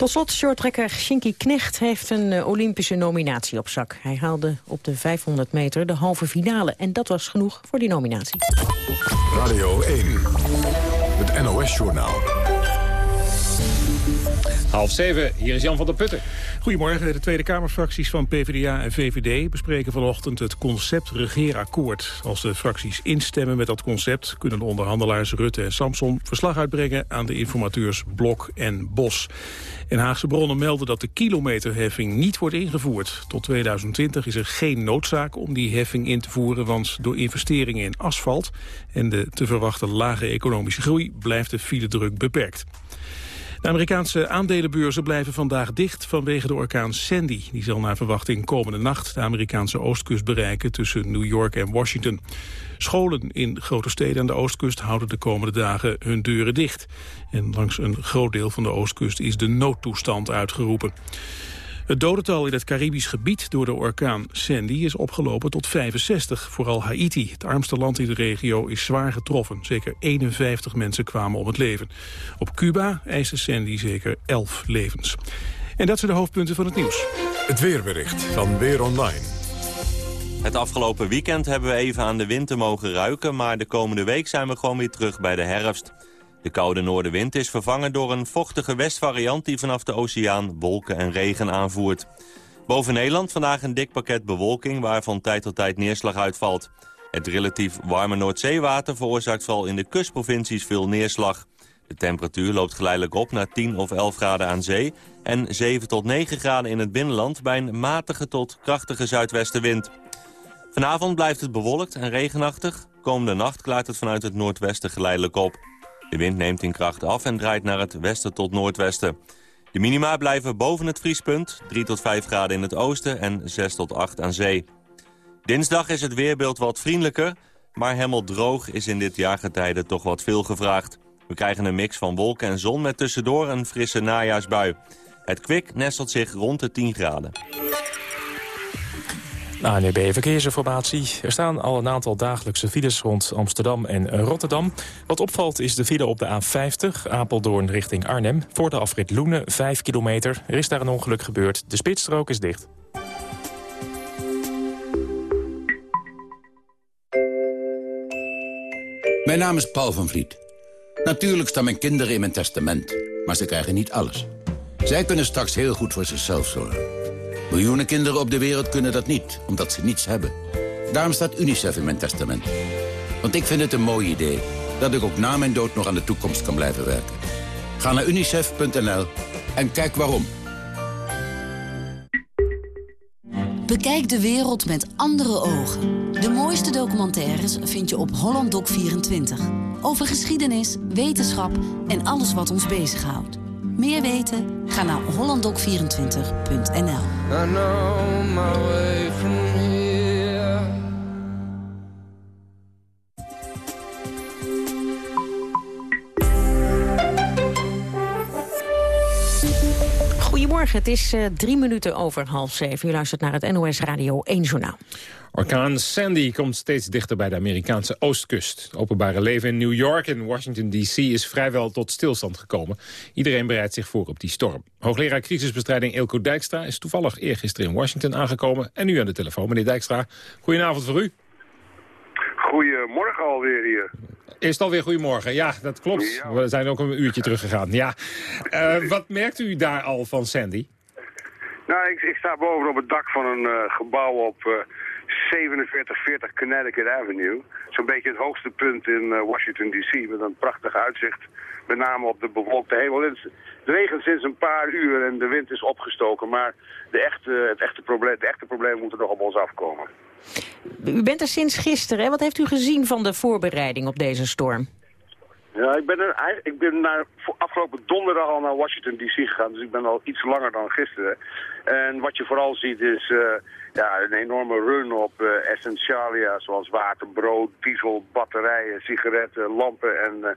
Tot slot, shorttrekker Shinky Knecht heeft een uh, Olympische nominatie op zak. Hij haalde op de 500 meter de halve finale. En dat was genoeg voor die nominatie. Radio 1, het NOS-journaal. Half zeven, hier is Jan van der Putten. Goedemorgen. De Tweede Kamerfracties van PvdA en VVD bespreken vanochtend het concept regeerakkoord. Als de fracties instemmen met dat concept kunnen de onderhandelaars Rutte en Samson verslag uitbrengen aan de informateurs Blok en Bos. En Haagse bronnen melden dat de kilometerheffing niet wordt ingevoerd. Tot 2020 is er geen noodzaak om die heffing in te voeren, want door investeringen in asfalt en de te verwachten lage economische groei blijft de file druk beperkt. De Amerikaanse aandelenbeurzen blijven vandaag dicht vanwege de orkaan Sandy. Die zal naar verwachting komende nacht de Amerikaanse oostkust bereiken tussen New York en Washington. Scholen in grote steden aan de oostkust houden de komende dagen hun deuren dicht. En langs een groot deel van de oostkust is de noodtoestand uitgeroepen. Het dodental in het Caribisch gebied door de orkaan Sandy is opgelopen tot 65. Vooral Haiti, het armste land in de regio, is zwaar getroffen. Zeker 51 mensen kwamen om het leven. Op Cuba eiste Sandy zeker 11 levens. En dat zijn de hoofdpunten van het nieuws. Het weerbericht van Weer Online. Het afgelopen weekend hebben we even aan de winter mogen ruiken... maar de komende week zijn we gewoon weer terug bij de herfst. De koude noordenwind is vervangen door een vochtige westvariant... die vanaf de oceaan wolken en regen aanvoert. Boven Nederland vandaag een dik pakket bewolking... waar van tijd tot tijd neerslag uitvalt. Het relatief warme Noordzeewater veroorzaakt vooral in de kustprovincies veel neerslag. De temperatuur loopt geleidelijk op naar 10 of 11 graden aan zee... en 7 tot 9 graden in het binnenland bij een matige tot krachtige zuidwestenwind. Vanavond blijft het bewolkt en regenachtig. Komende nacht klaart het vanuit het noordwesten geleidelijk op. De wind neemt in kracht af en draait naar het westen tot noordwesten. De minima blijven boven het vriespunt, 3 tot 5 graden in het oosten en 6 tot 8 aan zee. Dinsdag is het weerbeeld wat vriendelijker, maar helemaal droog is in dit jaargetijde toch wat veel gevraagd. We krijgen een mix van wolken en zon met tussendoor een frisse najaarsbui. Het kwik nestelt zich rond de 10 graden. ANEB Verkeersinformatie. Er staan al een aantal dagelijkse files rond Amsterdam en Rotterdam. Wat opvalt is de file op de A50, Apeldoorn richting Arnhem. Voor de afrit Loenen, 5 kilometer. Er is daar een ongeluk gebeurd. De spitsstrook is dicht. Mijn naam is Paul van Vliet. Natuurlijk staan mijn kinderen in mijn testament, maar ze krijgen niet alles. Zij kunnen straks heel goed voor zichzelf zorgen. Miljoenen kinderen op de wereld kunnen dat niet, omdat ze niets hebben. Daarom staat UNICEF in mijn testament. Want ik vind het een mooi idee dat ik ook na mijn dood nog aan de toekomst kan blijven werken. Ga naar unicef.nl en kijk waarom. Bekijk de wereld met andere ogen. De mooiste documentaires vind je op Holland Doc 24. Over geschiedenis, wetenschap en alles wat ons bezighoudt. Meer weten? Ga naar hollanddoc24.nl. Goedemorgen, het is uh, drie minuten over half zeven. U luistert naar het NOS Radio 1 Journaal. Orkaan Sandy komt steeds dichter bij de Amerikaanse oostkust. Het openbare leven in New York en Washington D.C. is vrijwel tot stilstand gekomen. Iedereen bereidt zich voor op die storm. Hoogleraar crisisbestrijding Ilko Dijkstra is toevallig eergisteren in Washington aangekomen... en nu aan de telefoon. Meneer Dijkstra, goedenavond voor u. Goedemorgen alweer hier. Is het alweer goedemorgen? Ja, dat klopt. We zijn ook een uurtje teruggegaan. Ja. Uh, wat merkt u daar al van Sandy? Nou, ik, ik sta boven op het dak van een uh, gebouw op uh, 4740 Connecticut Avenue. Zo'n beetje het hoogste punt in Washington D.C. Met een prachtig uitzicht, met name op de bewolkte hemel. Het regent sinds een paar uur en de wind is opgestoken. Maar de echte, het echte probleem, de echte problemen moeten nog op ons afkomen. U bent er sinds gisteren. Hè? Wat heeft u gezien van de voorbereiding op deze storm? Ja, ik ben, er, ik ben naar, afgelopen donderdag al naar Washington D.C. gegaan. Dus ik ben al iets langer dan gisteren. En wat je vooral ziet is uh, ja, een enorme run op uh, essentialia zoals water, brood, diesel, batterijen, sigaretten, lampen en uh,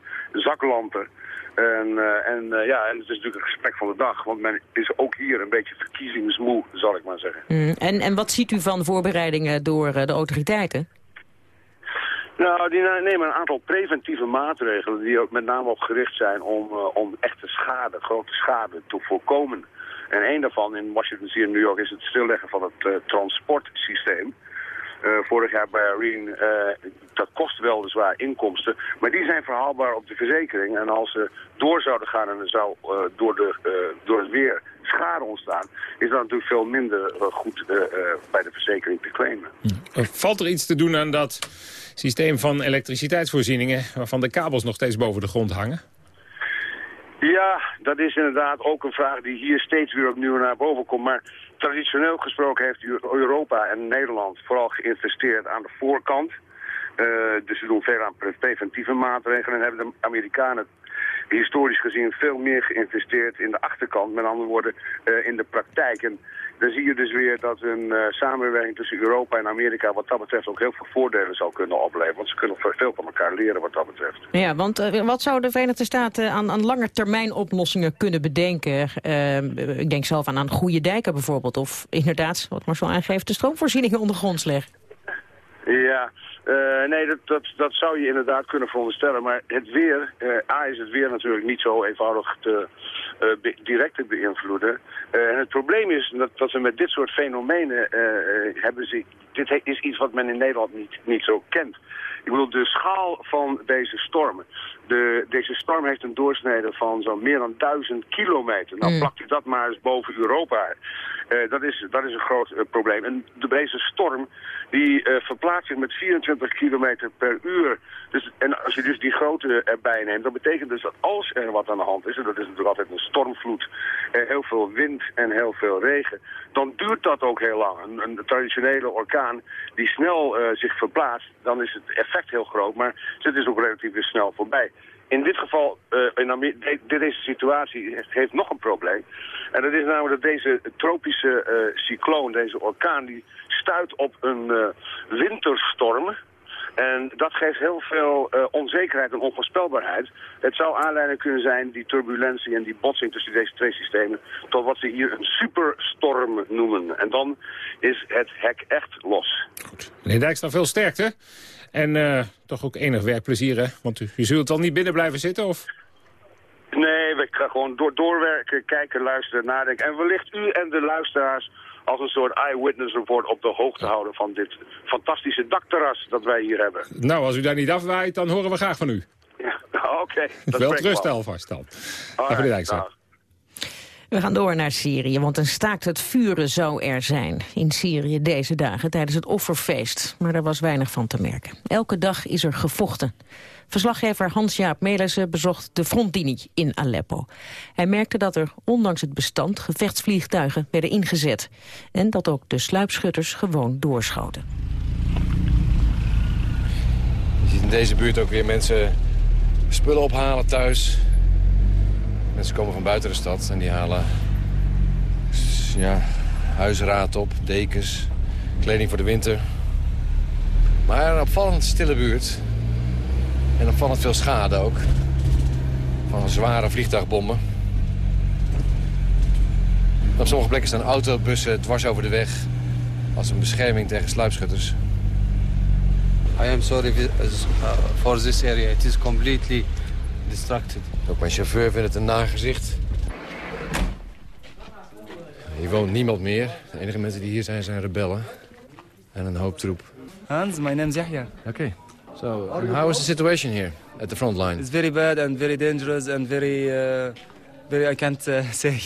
zaklampen. En, en ja, en het is natuurlijk een gesprek van de dag. Want men is ook hier een beetje verkiezingsmoe, zal ik maar zeggen. Mm, en, en wat ziet u van voorbereidingen door de autoriteiten? Nou, die nemen een aantal preventieve maatregelen die ook met name op gericht zijn om, om echte schade, grote schade te voorkomen. En een daarvan in Washington D.C. en New York is het stilleggen van het transportsysteem. Uh, vorig jaar bij Irene, uh, dat kost weliswaar inkomsten, maar die zijn verhaalbaar op de verzekering. En als ze door zouden gaan en er zou uh, door, de, door het weer schade ontstaan, is dat natuurlijk veel minder goed bij de verzekering te claimen. Valt er iets te doen aan dat systeem van elektriciteitsvoorzieningen, waarvan de kabels nog steeds boven de grond hangen? Ja, dat is inderdaad ook een vraag die hier steeds weer opnieuw naar boven komt. Maar traditioneel gesproken heeft Europa en Nederland vooral geïnvesteerd aan de voorkant. Uh, dus ze doen veel aan preventieve maatregelen en hebben de Amerikanen historisch gezien veel meer geïnvesteerd in de achterkant. Met andere woorden, uh, in de praktijk. En dan zie je dus weer dat een uh, samenwerking tussen Europa en Amerika wat dat betreft ook heel veel voordelen zou kunnen opleveren. Want ze kunnen veel van elkaar leren wat dat betreft. Ja, want uh, wat zouden de Verenigde Staten aan, aan lange termijn oplossingen kunnen bedenken? Ik denk zelf aan, aan goede dijken bijvoorbeeld. Of inderdaad, wat Marcel aangeeft, de stroomvoorzieningen ondergronds leggen. Ja, uh, nee, dat, dat, dat zou je inderdaad kunnen veronderstellen. Maar het weer, uh, A is het weer natuurlijk niet zo eenvoudig te, be direct te beïnvloeden. en het probleem is dat, dat we met dit soort fenomenen hebben ze... Dit is iets wat men in Nederland niet, niet zo kent. Ik bedoel, de schaal van deze stormen. De, deze storm heeft een doorsnede van zo'n meer dan duizend kilometer. Nou, mm. plakt u dat maar eens boven Europa. Uh, dat, is, dat is een groot uh, probleem. En de, deze storm die uh, verplaatst zich met 24 kilometer per uur. Dus, en als je dus die grootte erbij neemt, dat betekent dus dat als er wat aan de hand is, en dat is natuurlijk altijd een stormvloed, heel veel wind en heel veel regen, dan duurt dat ook heel lang. Een, een traditionele orkaan die snel zich verplaatst, dan is het effect heel groot, maar het is ook relatief weer snel voorbij. In dit geval, uh, in de, deze situatie heeft nog een probleem. En dat is namelijk dat deze tropische uh, cycloon, deze orkaan, die stuit op een uh, winterstorm. En dat geeft heel veel uh, onzekerheid en onvoorspelbaarheid. Het zou aanleiding kunnen zijn, die turbulentie en die botsing tussen deze twee systemen, tot wat ze hier een superstorm noemen. En dan is het hek echt los. Goed. Meneer Dijkstra, veel sterkte. En uh, toch ook enig werkplezier, hè? Want u, u zult dan niet binnen blijven zitten, of... Nee, we gaan gewoon door, doorwerken, kijken, luisteren, nadenken. En wellicht u en de luisteraars als een soort eyewitness report op de hoogte houden van dit fantastische dakterras dat wij hier hebben. Nou, als u daar niet afwaait, dan horen we graag van u. Ja, [LAUGHS] oké. Okay, Wel rust alvast dan. Dag meneer Dijkstra. We gaan door naar Syrië, want een staakt het vuren zou er zijn in Syrië deze dagen tijdens het offerfeest. Maar er was weinig van te merken. Elke dag is er gevochten. Verslaggever Hans-Jaap Melissen bezocht de frontlinie in Aleppo. Hij merkte dat er ondanks het bestand gevechtsvliegtuigen werden ingezet. En dat ook de sluipschutters gewoon doorschoten. Je ziet in deze buurt ook weer mensen spullen ophalen thuis. Mensen komen van buiten de stad en die halen ja, huisraad op, dekens, kleding voor de winter. Maar een opvallend stille buurt. En opvallend veel schade ook. Van zware vliegtuigbommen. Op sommige plekken staan autobussen dwars over de weg. Als een bescherming tegen sluipschutters. I am sorry for this area. It is completely distracted. Ook mijn chauffeur vindt het een nagezicht. Hier woont niemand meer. De enige mensen die hier zijn, zijn rebellen. En een hoop troep. Hans, my name is Yahya. Okay. So, how is the situation here at the front line? It's very bad and very dangerous and very, uh, very I can't uh, [LAUGHS] say.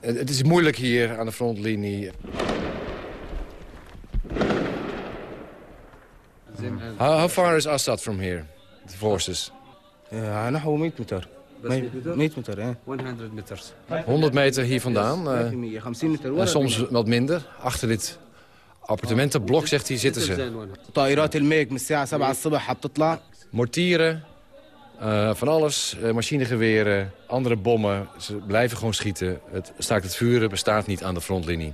Het, het is moeilijk hier aan de frontlinie. How, how far is Assad from here? The forces? نحو 100 متر 100 متر 100 meters 100 meter hier vandaan. eh, en soms wat minder. Achter dit appartementenblok, zegt hij, zitten ze. طائرات الميج من الساعة 7 الصبح بتطلع Mortieren, eh, van alles, eh, machinegeweren, andere bommen. Ze blijven gewoon schieten. Het staakt het vuren bestaat niet aan de frontlinie.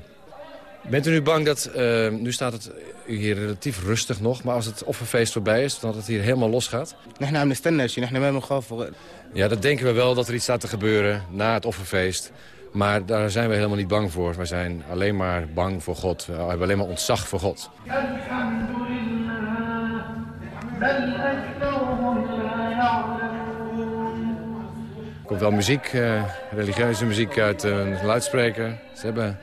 Bent u nu bang dat, eh, nu staat het hier relatief rustig nog... maar als het offerfeest voorbij is, dat het hier helemaal los gaat? Ja, dat denken we wel dat er iets staat te gebeuren na het offerfeest. Maar daar zijn we helemaal niet bang voor. Wij zijn alleen maar bang voor God. We hebben alleen maar ontzag voor God. Er komt wel muziek, eh, religieuze muziek uit eh, een luidspreker. Ze hebben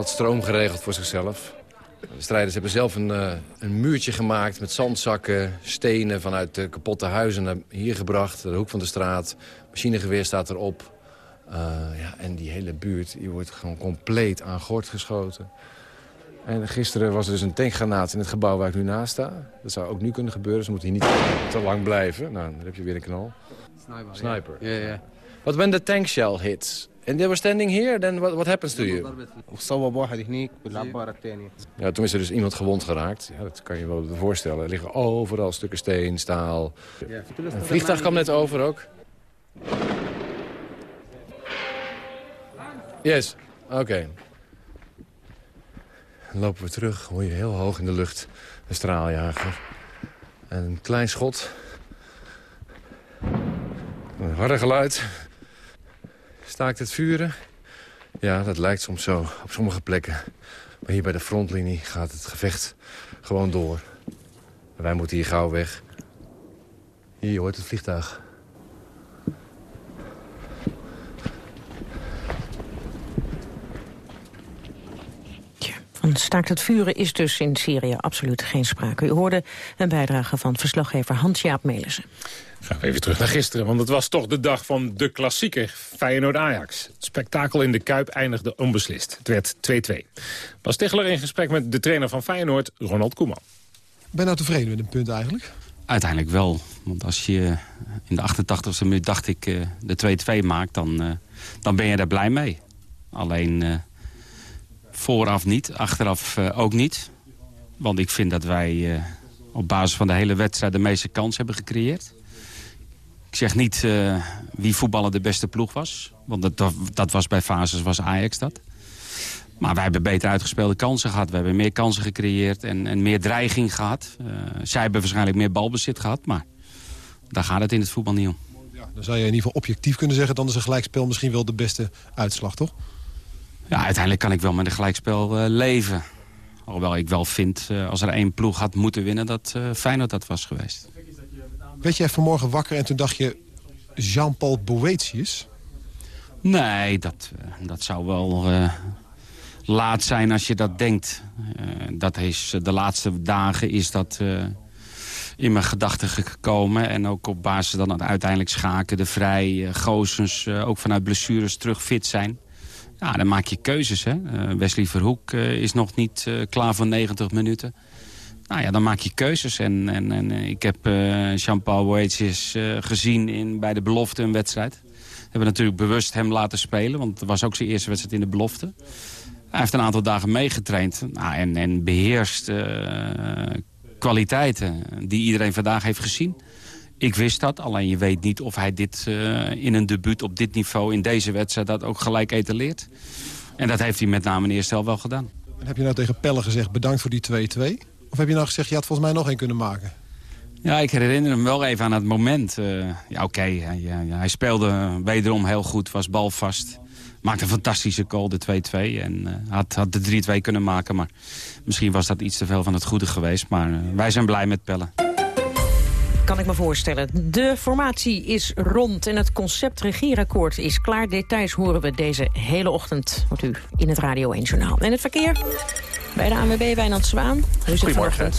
wat stroom geregeld voor zichzelf. De strijders hebben zelf een, eh, een muurtje gemaakt met zandzakken, stenen vanuit de kapotte huizen naar hier gebracht. De hoek van de straat, machinegeweer staat erop. Eh, ja, en die hele buurt die wordt gewoon compleet aan gort geschoten. En gisteren was er dus een tankgranaat in het gebouw waar ik nu naast sta. Dat zou ook nu kunnen gebeuren. Ze moeten hier niet te lang blijven. Nou, dan heb je weer een knal. Sniper. Sniper. Yeah, yeah. But when the tank shell hits en they were standing here, then what, what happens to you? Ja, toen is er dus iemand gewond geraakt. Ja, dat kan je wel voorstellen. Er liggen overal stukken steen, staal. Een vliegtuig kwam net over ook. Yes, oké. Okay. Lopen we terug, hoor je heel hoog in de lucht een straaljager. En een klein schot. Een harde geluid. Staakt het vuren? Ja, dat lijkt soms zo op sommige plekken. Maar hier bij de frontlinie gaat het gevecht gewoon door. Wij moeten hier gauw weg. Hier, hoort het vliegtuig. Van staakt het vuren is dus in Syrië absoluut geen sprake. U hoorde een bijdrage van verslaggever Hans-Jaap Melissen. Gaan we even terug naar gisteren, want het was toch de dag van de klassieker Feyenoord-Ajax. Het spektakel in de Kuip eindigde onbeslist. Het werd 2-2. Bas Ticheler in gesprek met de trainer van Feyenoord, Ronald Koeman. Ben je nou tevreden met een punt eigenlijk? Uiteindelijk wel. Want als je in de 88e minuut dacht ik eh, de 2-2 maakt, dan, eh, dan ben je daar blij mee. Alleen eh, vooraf niet, achteraf eh, ook niet. Want ik vind dat wij eh, op basis van de hele wedstrijd de meeste kans hebben gecreëerd. Ik zeg niet eh, wie voetballer de beste ploeg was. Want dat, dat, was bij fases was Ajax dat. Maar wij hebben beter uitgespeelde kansen gehad. We hebben meer kansen gecreëerd en, en meer dreiging gehad. Eh, zij hebben waarschijnlijk meer balbezit gehad. Maar daar gaat het in het voetbal niet om. Dan zou je in ieder geval objectief kunnen zeggen... dan is een gelijkspel misschien wel de beste uitslag, toch? Ja, uiteindelijk kan ik wel met een gelijkspel eh, leven. Alhoewel ik wel vind, eh, als er één ploeg had moeten winnen... dat uh, Feyenoord dat was geweest. Weet jij vanmorgen wakker en toen dacht je... Jean-Paul Boetius? Nee, dat, dat zou wel laat zijn als je dat denkt. Dat is, de laatste dagen is dat in mijn gedachten gekomen. En ook op basis dan uiteindelijk Schaken, de Vrij, Goosens... ook vanuit blessures terug fit zijn. Dan maak je keuzes. Hè? Wesley Verhoek is nog niet klaar voor 90 minuten. Nou ja, dan maak je keuzes. En, en, en ik heb Jean-Paul Boetius gezien in, bij de belofte een wedstrijd. We hebben natuurlijk bewust hem laten spelen. Want het was ook zijn eerste wedstrijd in de belofte. Hij heeft een aantal dagen meegetraind. Nou, en, en beheerst kwaliteiten die iedereen vandaag heeft gezien. Ik wist dat, alleen je weet niet of hij dit uh, in een debuut op dit niveau... in deze wedstrijd dat ook gelijk etaleert. En dat heeft hij met name in eerste helft wel gedaan. En heb je nou tegen Pelle gezegd bedankt voor die 2-2? Of heb je nou gezegd je had volgens mij nog één kunnen maken? Ja, ik herinner hem wel even aan het moment. Uh, ja, oké, okay, ja, ja, hij speelde wederom heel goed, was balvast. Maakte een fantastische goal, de 2-2. En uh, had, had de 3-2 kunnen maken, maar misschien was dat iets te veel van het goede geweest. Maar wij zijn blij met Pelle kan ik me voorstellen. De formatie is rond en het concept regeerakkoord is klaar. Details horen we deze hele ochtend, wordt u in het Radio 1 Journaal. En het verkeer? Bij de ANWB Wijnand Zwaan. Goedemorgen.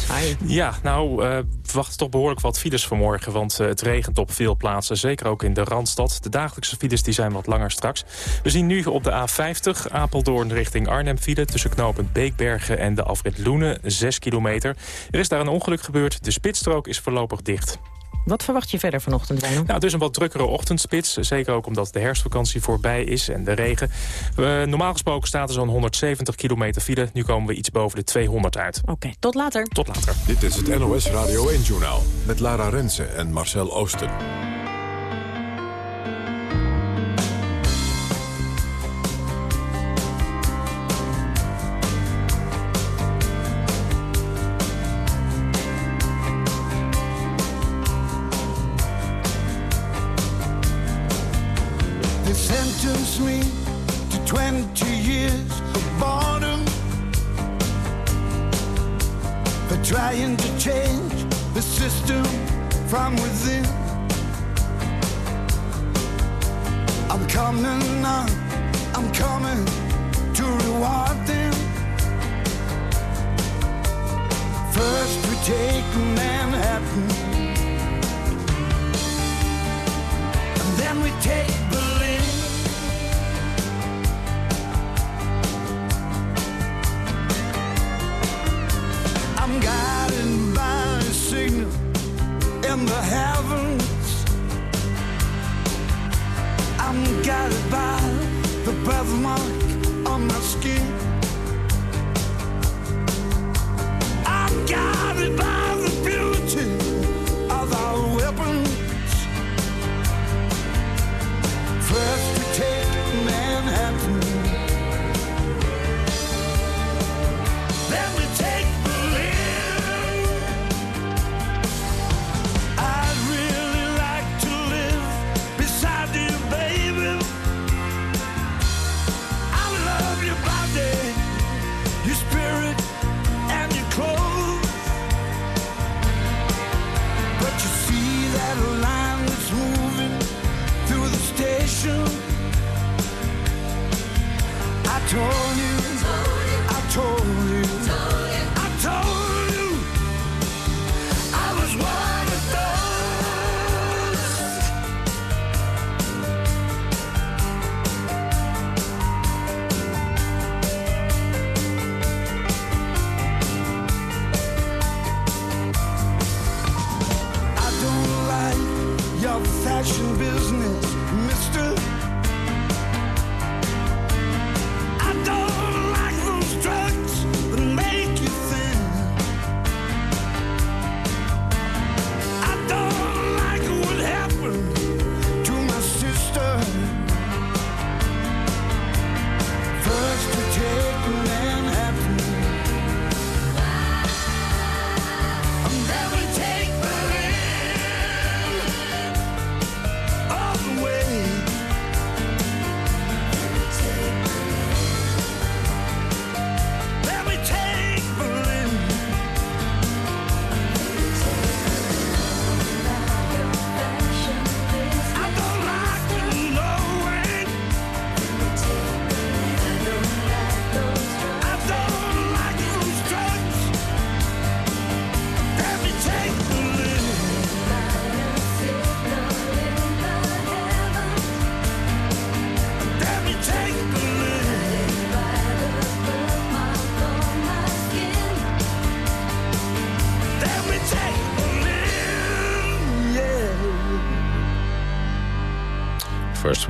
Ja, nou, uh, we verwachten toch behoorlijk wat files vanmorgen. Want uh, het regent op veel plaatsen, zeker ook in de Randstad. De dagelijkse files die zijn wat langer straks. We zien nu op de A50 Apeldoorn richting Arnhem file... tussen knooppunt Beekbergen en de afrit Loenen, 6 kilometer. Er is daar een ongeluk gebeurd. De spitsstrook is voorlopig dicht. Wat verwacht je verder vanochtend, Wijnand? Nou, het is een wat drukkere ochtendspits. Zeker ook omdat de herfstvakantie voorbij is en de regen. Uh, normaal gesproken staat er zo'n 170 kilometer file. Nu komen we iets boven de 200 uit. Oké, tot later. Tot later. Dit is het NOS Radio 1-journaal met Lara Rensen en Marcel Oosten. The system from within. I'm coming on, I'm coming to reward them. First we take Manhattan,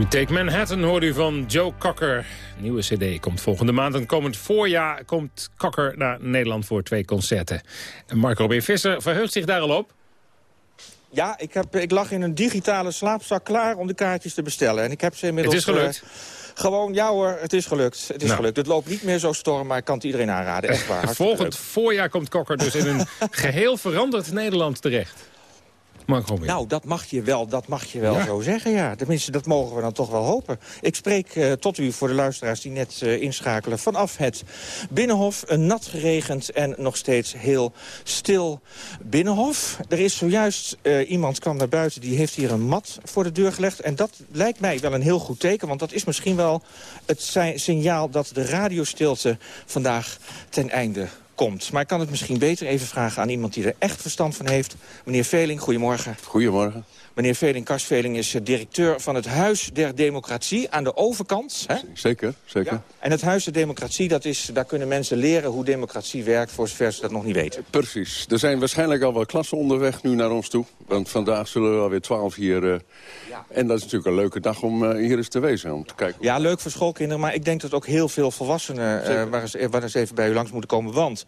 We Take Manhattan hoorde u van Joe Cocker. Nieuwe cd komt volgende maand. En komend voorjaar komt Cocker naar Nederland voor twee concerten. En Marco B. Visser verheugt zich daar al op. Ja, ik, heb, ik lag in een digitale slaapzak klaar om de kaartjes te bestellen. En ik heb ze inmiddels... Het is gelukt. eh, gewoon, ja hoor, het is gelukt. Het is Nou. gelukt. Het loopt niet meer zo storm, maar ik kan het iedereen aanraden. Echt waar. [LAUGHS] Volgend voorjaar komt Kokker dus in een [LAUGHS] geheel veranderd Nederland terecht. Mark Robin. Nou, dat mag je wel, dat mag je wel Ja. zo zeggen, ja. Tenminste, dat mogen we dan toch wel hopen. Ik spreek eh, tot u voor de luisteraars die net eh, inschakelen... vanaf het Binnenhof, een nat geregend en nog steeds heel stil Binnenhof. Er is zojuist eh, iemand kwam naar buiten, die heeft hier een mat voor de deur gelegd. En dat lijkt mij wel een heel goed teken... want dat is misschien wel het si- signaal dat de radiostilte vandaag ten einde komt. Maar ik kan het misschien beter even vragen aan iemand die er echt verstand van heeft. Meneer Veling, goedemorgen. Goedemorgen. Meneer Veling, Kars Veling is eh, directeur van het Huis der Democratie aan de overkant. Hè? Zeker, zeker. En het Huis der Democratie, dat is, daar kunnen mensen leren hoe democratie werkt... voor zover ze dat nog niet weten. Precies. Er zijn waarschijnlijk al wel klassen onderweg nu naar ons toe. Want vandaag zullen er alweer twaalf hier... eh, En dat is natuurlijk een leuke dag om eh, hier eens te wezen. Om te kijken. Ja, leuk voor schoolkinderen, maar ik denk dat ook heel veel volwassenen... eh, waar, eens, waar eens even bij u langs moeten komen. Want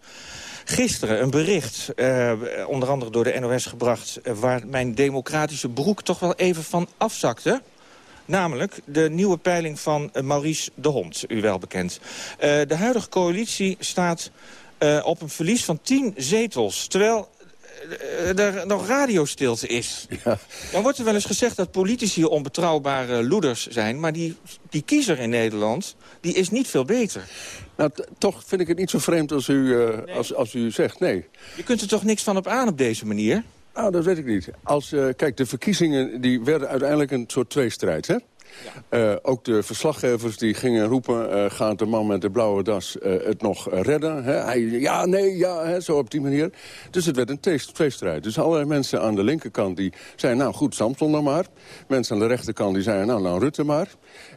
gisteren een bericht, eh, onder andere door de NOS gebracht... eh, waar mijn democratische broek toch wel even van afzakte... Namelijk de nieuwe peiling van eh, Maurice de Hond, u wel bekend. Eh, de huidige coalitie staat eh, op een verlies van 10 zetels. Terwijl er nog radiostilte is. Dan wordt er wel eens gezegd dat politici onbetrouwbare loeders zijn... maar die, die kiezer in Nederland, die is niet veel beter. Nou, toch vind ik het niet zo vreemd als u, eh, als, als u zegt, nee. Je kunt er toch niks van op aan op deze manier? Nou, dat weet ik niet. Als, eh, kijk, de verkiezingen die werden uiteindelijk een soort tweestrijd, hè? Eh, ook de verslaggevers die gingen roepen... eh, gaat de man met de blauwe das eh, het nog redden? Hè? Hij, ja, nee, ja, hè, zo op die manier. Dus het werd een twees- tweestrijd. Dus allerlei mensen aan de linkerkant die zeiden... nou goed, Samson dan maar. Mensen aan de rechterkant die zeiden... nou, nou Rutte maar.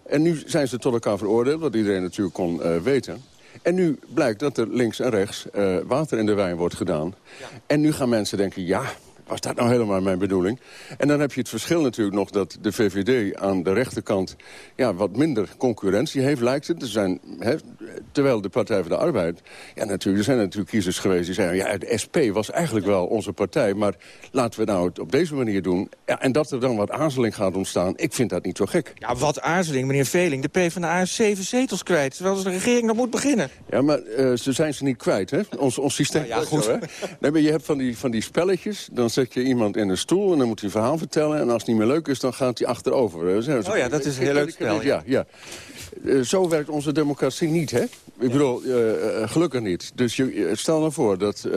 En nu zijn ze tot elkaar veroordeeld... wat iedereen natuurlijk kon weten. En nu blijkt dat er links en rechts water in de wijn wordt gedaan. En nu gaan mensen denken... ja, was dat nou helemaal mijn bedoeling? En dan heb je het verschil natuurlijk nog dat de VVD aan de rechterkant... Ja, wat minder concurrentie heeft, lijkt het. Er zijn, hè, terwijl de Partij voor de Arbeid... Ja, natuurlijk, er zijn natuurlijk kiezers geweest die zeiden... ja, de SP was eigenlijk wel onze partij... maar laten we nou het op deze manier doen. Ja, en dat er dan wat aarzeling gaat ontstaan, ik vind dat niet zo gek. Ja, wat aarzeling, meneer Veling. De PvdA is zeven zetels kwijt, terwijl de regering nog moet beginnen. Ja, maar eh, ze zijn ze niet kwijt, hè? Ons, ons systeem Nou ja, werkt goed. zo, hè? Nee, maar je hebt van die, van die spelletjes. Dan zet je iemand in een stoel en dan moet hij een verhaal vertellen. En als het niet meer leuk is, dan gaat hij achterover. Oh ja, dat is een heel leuk spel, Ja, ja. Eh, zo werkt onze democratie niet, hè? Ik bedoel, eh, eh, gelukkig niet. Dus je, stel nou voor dat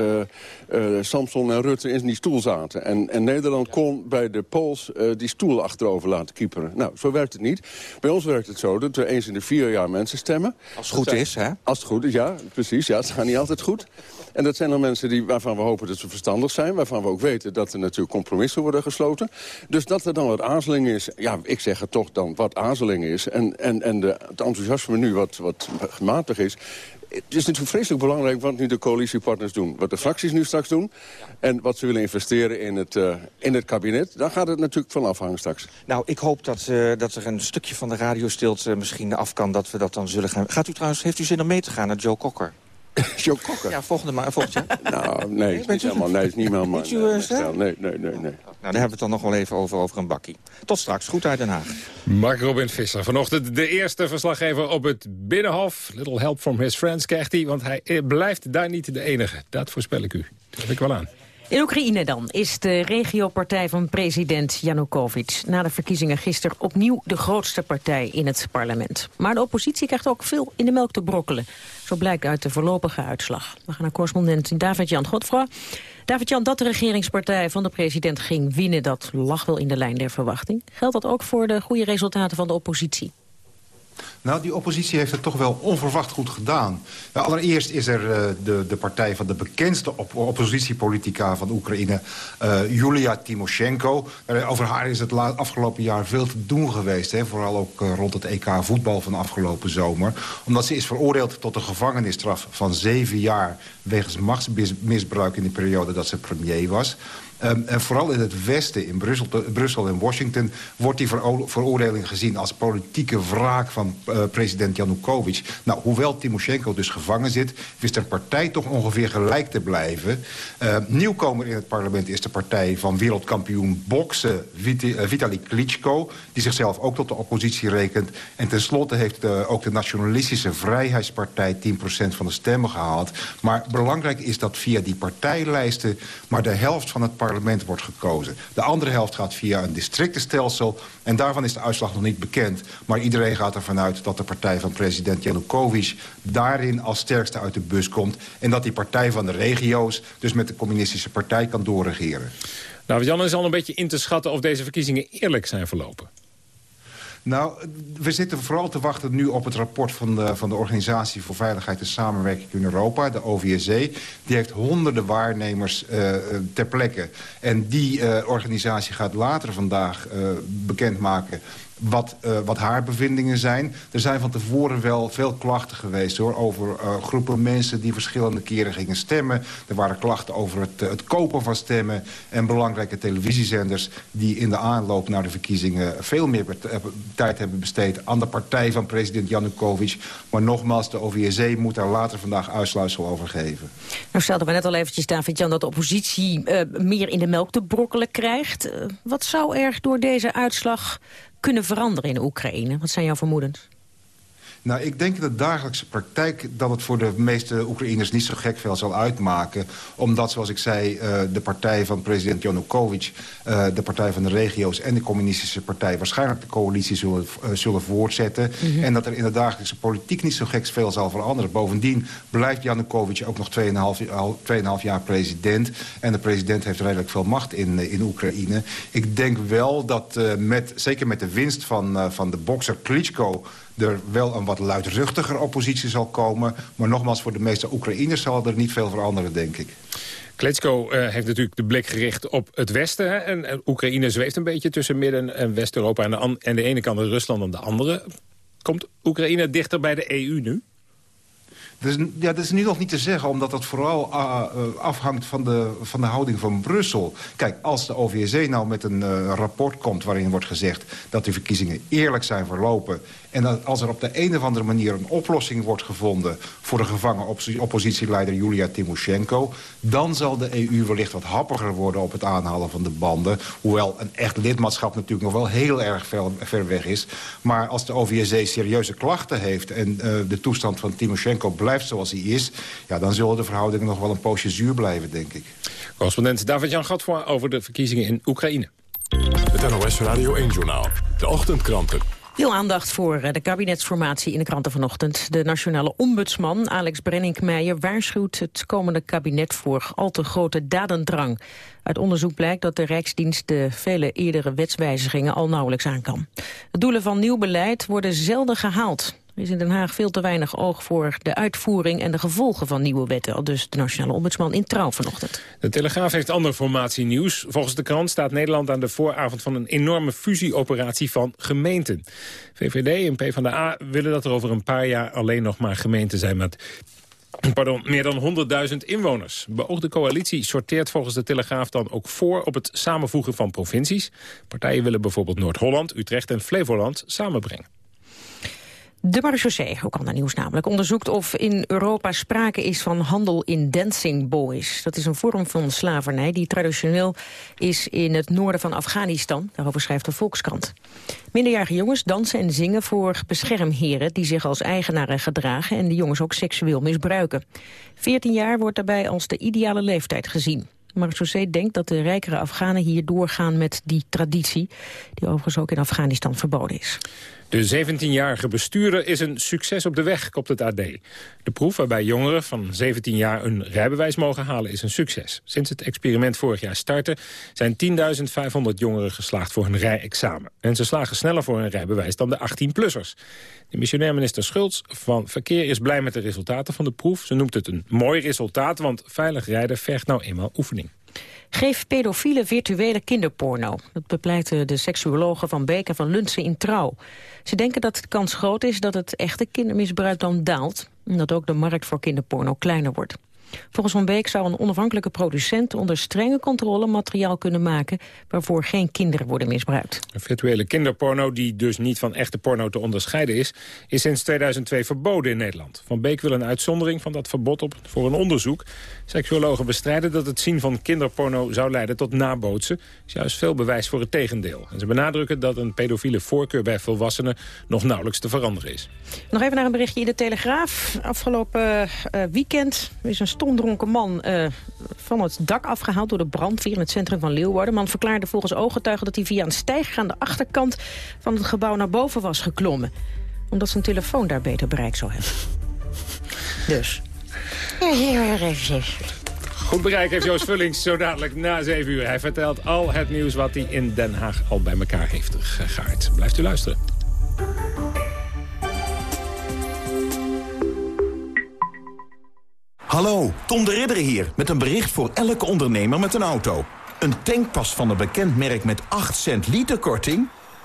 Samson en Rutte in die stoel zaten. En, en Nederland kon bij de polls eh, die stoel achterover laten kieperen. Nou, zo werkt het niet. Bij ons werkt het zo dat we eens in de vier jaar mensen stemmen. Als het goed is, hè? Als het goed is, ja, precies. Ja, het gaat niet altijd goed. En dat zijn dan mensen die, waarvan we hopen dat ze verstandig zijn. Waarvan we ook weten dat er natuurlijk compromissen worden gesloten. Dus dat er dan wat aarzeling is. Ja, ik zeg het toch dan wat aarzeling is. En, en, en de, het enthousiasme nu wat, wat matig is. Het is natuurlijk vreselijk belangrijk wat nu de coalitiepartners doen. Wat de fracties nu straks doen. En wat ze willen investeren in het, eh, in het kabinet. Daar gaat het natuurlijk van afhangen straks. Nou, ik hoop dat, eh, dat er een stukje van de radiostilte misschien af kan... dat we dat dan zullen gaan... Gaat u trouwens, heeft u zin om mee te gaan naar Joe Cocker? [LAUGHS] Joe Cocker? Ja, volgende maand. Volgend jaar. [LAUGHS] Nou, nee, het is niet helemaal, nee, het is niet helemaal... Niet uw, eh? Nee, nee, nee, nee. Nou, daar hebben we het dan nog wel even over, over een bakkie. Tot straks, goed uit Den Haag. Mark Robin Visser, vanochtend de eerste verslaggever op het Binnenhof. Little help from his friends krijgt hij, want hij eh, blijft daar niet de enige. Dat voorspel ik u. Dat heb ik wel aan. In Oekraïne dan is de regiopartij van president Janukovic... na de verkiezingen gisteren opnieuw de grootste partij in het parlement. Maar de oppositie krijgt ook veel in de melk te brokkelen. Zo blijkt uit de voorlopige uitslag. We gaan naar correspondent David-Jan Godfroy. David-Jan, dat de regeringspartij van de president ging winnen... dat lag wel in de lijn der verwachting. Geldt dat ook voor de goede resultaten van de oppositie? Nou, die oppositie heeft het toch wel onverwacht goed gedaan. Nou, allereerst is er uh, de, de partij van de bekendste op oppositiepolitica van Oekraïne, Julia Timoshenko. Uh, over haar is het afgelopen jaar veel te doen geweest. Hè? Vooral ook rond het EK voetbal van afgelopen zomer. Omdat ze is veroordeeld tot een gevangenisstraf van zeven jaar wegens machtsmisbruik in de periode dat ze premier was. Um, en vooral in het westen, in Brussel, Brussel en Washington... wordt die veroordeling gezien als politieke wraak van uh, president Yanukovych. Nou, hoewel Timoshenko dus gevangen zit... wist de partij toch ongeveer gelijk te blijven. Uh, nieuwkomer in het parlement is de partij van wereldkampioen boksen... Uh, Vitali Klitschko, die zichzelf ook tot de oppositie rekent. En tenslotte heeft ook de nationalistische Vrijheidspartij... 10% van de stemmen gehaald. Maar belangrijk is dat via die partijlijsten... maar de helft van het parlement parlement wordt gekozen. De andere helft gaat via een districtenstelsel. En daarvan is de uitslag nog niet bekend. Maar iedereen gaat ervan uit dat de partij van president Yanukovych... daarin als sterkste uit de bus komt. En dat die partij van de regio's dus met de communistische partij kan doorregeren. Nou, Jan is al een beetje in te schatten of deze verkiezingen eerlijk zijn verlopen. Nou, we zitten vooral te wachten nu op het rapport van de, van de Organisatie voor Veiligheid en Samenwerking in Europa, de OVSE. Die heeft honderden waarnemers uh, ter plekke. En die uh, organisatie gaat later vandaag uh, bekendmaken wat, uh, wat haar bevindingen zijn. Er zijn van tevoren wel veel klachten geweest hoor, over uh, groepen mensen die verschillende keren gingen stemmen. Er waren klachten over het, uh, het kopen van stemmen. En belangrijke televisiezenders die in de aanloop naar de verkiezingen veel meer tijd hebben besteed aan de partij van president Janukovic. Maar nogmaals, de OVSE moet daar later vandaag uitsluitsel over geven. Nou stelden we net al eventjes, David-Jan, dat de oppositie meer in de melk te brokkelen krijgt. wat zou er door deze uitslag kunnen veranderen in Oekraïne? Wat zijn jouw vermoedens? Nou, ik denk in de dagelijkse praktijk dat het voor de meeste Oekraïners niet zo gek veel zal uitmaken. Omdat, zoals ik zei, uh, de partij van president Janukovic, uh, de partij van de regio's en de communistische partij waarschijnlijk de coalitie zullen, uh, zullen voortzetten. Mm -hmm. En dat er in de dagelijkse politiek niet zo gek veel zal veranderen. Bovendien blijft Janukovic ook nog 2,5 jaar president. En de president heeft redelijk veel macht in, in Oekraïne. Ik denk wel dat, met, zeker met de winst van, van de bokser Klitschko er wel een wat luidruchtiger oppositie zal komen. Maar nogmaals, voor de meeste Oekraïners zal er niet veel veranderen, denk ik. Kletsko uh, heeft natuurlijk de blik gericht op het Westen. Hè? En, en, Oekraïne zweeft een beetje tussen Midden- en West-Europa... En, de en de ene kant Rusland en de andere. Komt Oekraïne dichter bij de EU nu? Dus, ja, dat is nu nog niet te zeggen, omdat dat vooral uh, afhangt van de, van de houding van Brussel. Kijk, als de OVSE nou met een uh, rapport komt waarin wordt gezegd... dat de verkiezingen eerlijk zijn verlopen... en dat als er op de een of andere manier een oplossing wordt gevonden... voor de gevangen oppositieleider Julia Timoshenko... dan zal de EU wellicht wat happiger worden op het aanhalen van de banden. Hoewel een echt lidmaatschap natuurlijk nog wel heel erg ver, ver weg is. Maar als de OVSE serieuze klachten heeft... en de toestand van Timoshenko blijft zoals hij is... Ja, dan zullen de verhoudingen nog wel een poosje zuur blijven, denk ik. Correspondent David-Jan Gatvoort over de verkiezingen in Oekraïne. Het NOS Radio 1-journaal. De ochtendkranten. Veel aandacht voor de kabinetsformatie in de kranten vanochtend. De nationale ombudsman Alex Brenninkmeijer waarschuwt het komende kabinet voor al te grote dadendrang. Uit onderzoek blijkt dat de Rijksdienst de vele eerdere wetswijzigingen al nauwelijks aan kan. De doelen van nieuw beleid worden zelden gehaald. Is in Den Haag veel te weinig oog voor de uitvoering en de gevolgen van nieuwe wetten. Al dus de Nationale Ombudsman in Trouw vanochtend. De Telegraaf heeft ander formatienieuws. Volgens de krant staat Nederland aan de vooravond van een enorme fusieoperatie van gemeenten. VVD en PvdA willen dat er over een paar jaar alleen nog maar gemeenten zijn met Pardon, meer dan 100.000 inwoners. Beoogde coalitie sorteert volgens de Telegraaf dan ook voor op het samenvoegen van provincies. Partijen willen bijvoorbeeld Noord-Holland, Utrecht en Flevoland samenbrengen. De marechaussee, ook ander nieuws namelijk, onderzoekt of in Europa sprake is van handel in dancing boys. Dat is een vorm van slavernij die traditioneel is in het noorden van Afghanistan. Daarover schrijft de Volkskrant. Minderjarige jongens dansen en zingen voor beschermheren die zich als eigenaren gedragen en de jongens ook seksueel misbruiken. 14 jaar wordt daarbij als de ideale leeftijd gezien. Marechaussee denkt dat de rijkere Afghanen hier doorgaan met die traditie... die overigens ook in Afghanistan verboden is. De 17-jarige bestuurder is een succes op de weg, kopt het AD. De proef waarbij jongeren van 17 jaar een rijbewijs mogen halen is een succes. Sinds het experiment vorig jaar startte zijn 10.500 jongeren geslaagd voor hun rijexamen. En ze slagen sneller voor hun rijbewijs dan de 18-plussers. De missionair minister Schultz van Verkeer is blij met de resultaten van de proef. Ze noemt het een mooi resultaat, want veilig rijden vergt nou eenmaal oefening. Geef pedofiele virtuele kinderporno. Dat bepleiten de seksuologen van Beek en van Luntse in Trouw. Ze denken dat de kans groot is dat het echte kindermisbruik dan daalt... en dat ook de markt voor kinderporno kleiner wordt. Volgens Van Beek zou een onafhankelijke producent onder strenge controle materiaal kunnen maken waarvoor geen kinderen worden misbruikt. Virtuele kinderporno, die dus niet van echte porno te onderscheiden is, is sinds 2002 verboden in Nederland. Van Beek wil een uitzondering van dat verbod op voor een onderzoek. Seksuologen bestrijden dat het zien van kinderporno zou leiden tot nabootsen. is juist veel bewijs voor het tegendeel. En ze benadrukken dat een pedofiele voorkeur bij volwassenen nog nauwelijks te veranderen is. Nog even naar een berichtje in de Telegraaf. Afgelopen uh, weekend is een stomdronken man uh, van het dak afgehaald door de brandweer in het centrum van Leeuwarden. De man verklaarde volgens ooggetuigen dat hij via een stijger aan de achterkant van het gebouw naar boven was geklommen. Omdat zijn telefoon daar beter bereik zou hebben. Dus. Goed bereik heeft Joost Vullings zo dadelijk na 7 uur. Hij vertelt al het nieuws wat hij in Den Haag al bij elkaar heeft gegaard. Blijft u luisteren. Hallo, Tom de Ridder hier met een bericht voor elke ondernemer met een auto. Een tankpas van een bekend merk met 8 cent liter korting?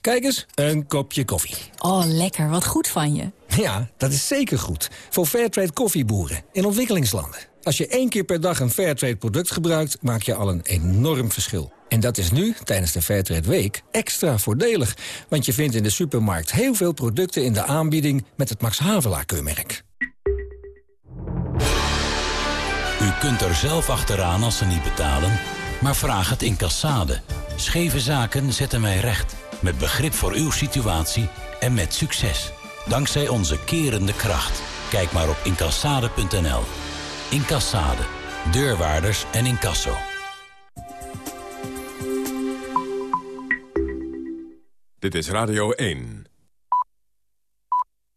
Kijk eens, een kopje koffie. Oh, lekker. Wat goed van je. [LAUGHS] Ja, dat is zeker goed. Voor Fairtrade koffieboeren in ontwikkelingslanden. Als je één keer per dag een Fairtrade product gebruikt, maak je al een enorm verschil. En dat is nu, tijdens de Fairtrade Week, extra voordelig. Want je vindt in de supermarkt heel veel producten in de aanbieding met het Max Havelaar keurmerk. U kunt er zelf achteraan als ze niet betalen, maar vraag het in Cassade. Scheve zaken zetten wij recht. Met begrip voor uw situatie en met succes. Dankzij onze kerende kracht. Kijk maar op incassade.nl. Incassade. Deurwaarders en incasso. Dit is Radio 1.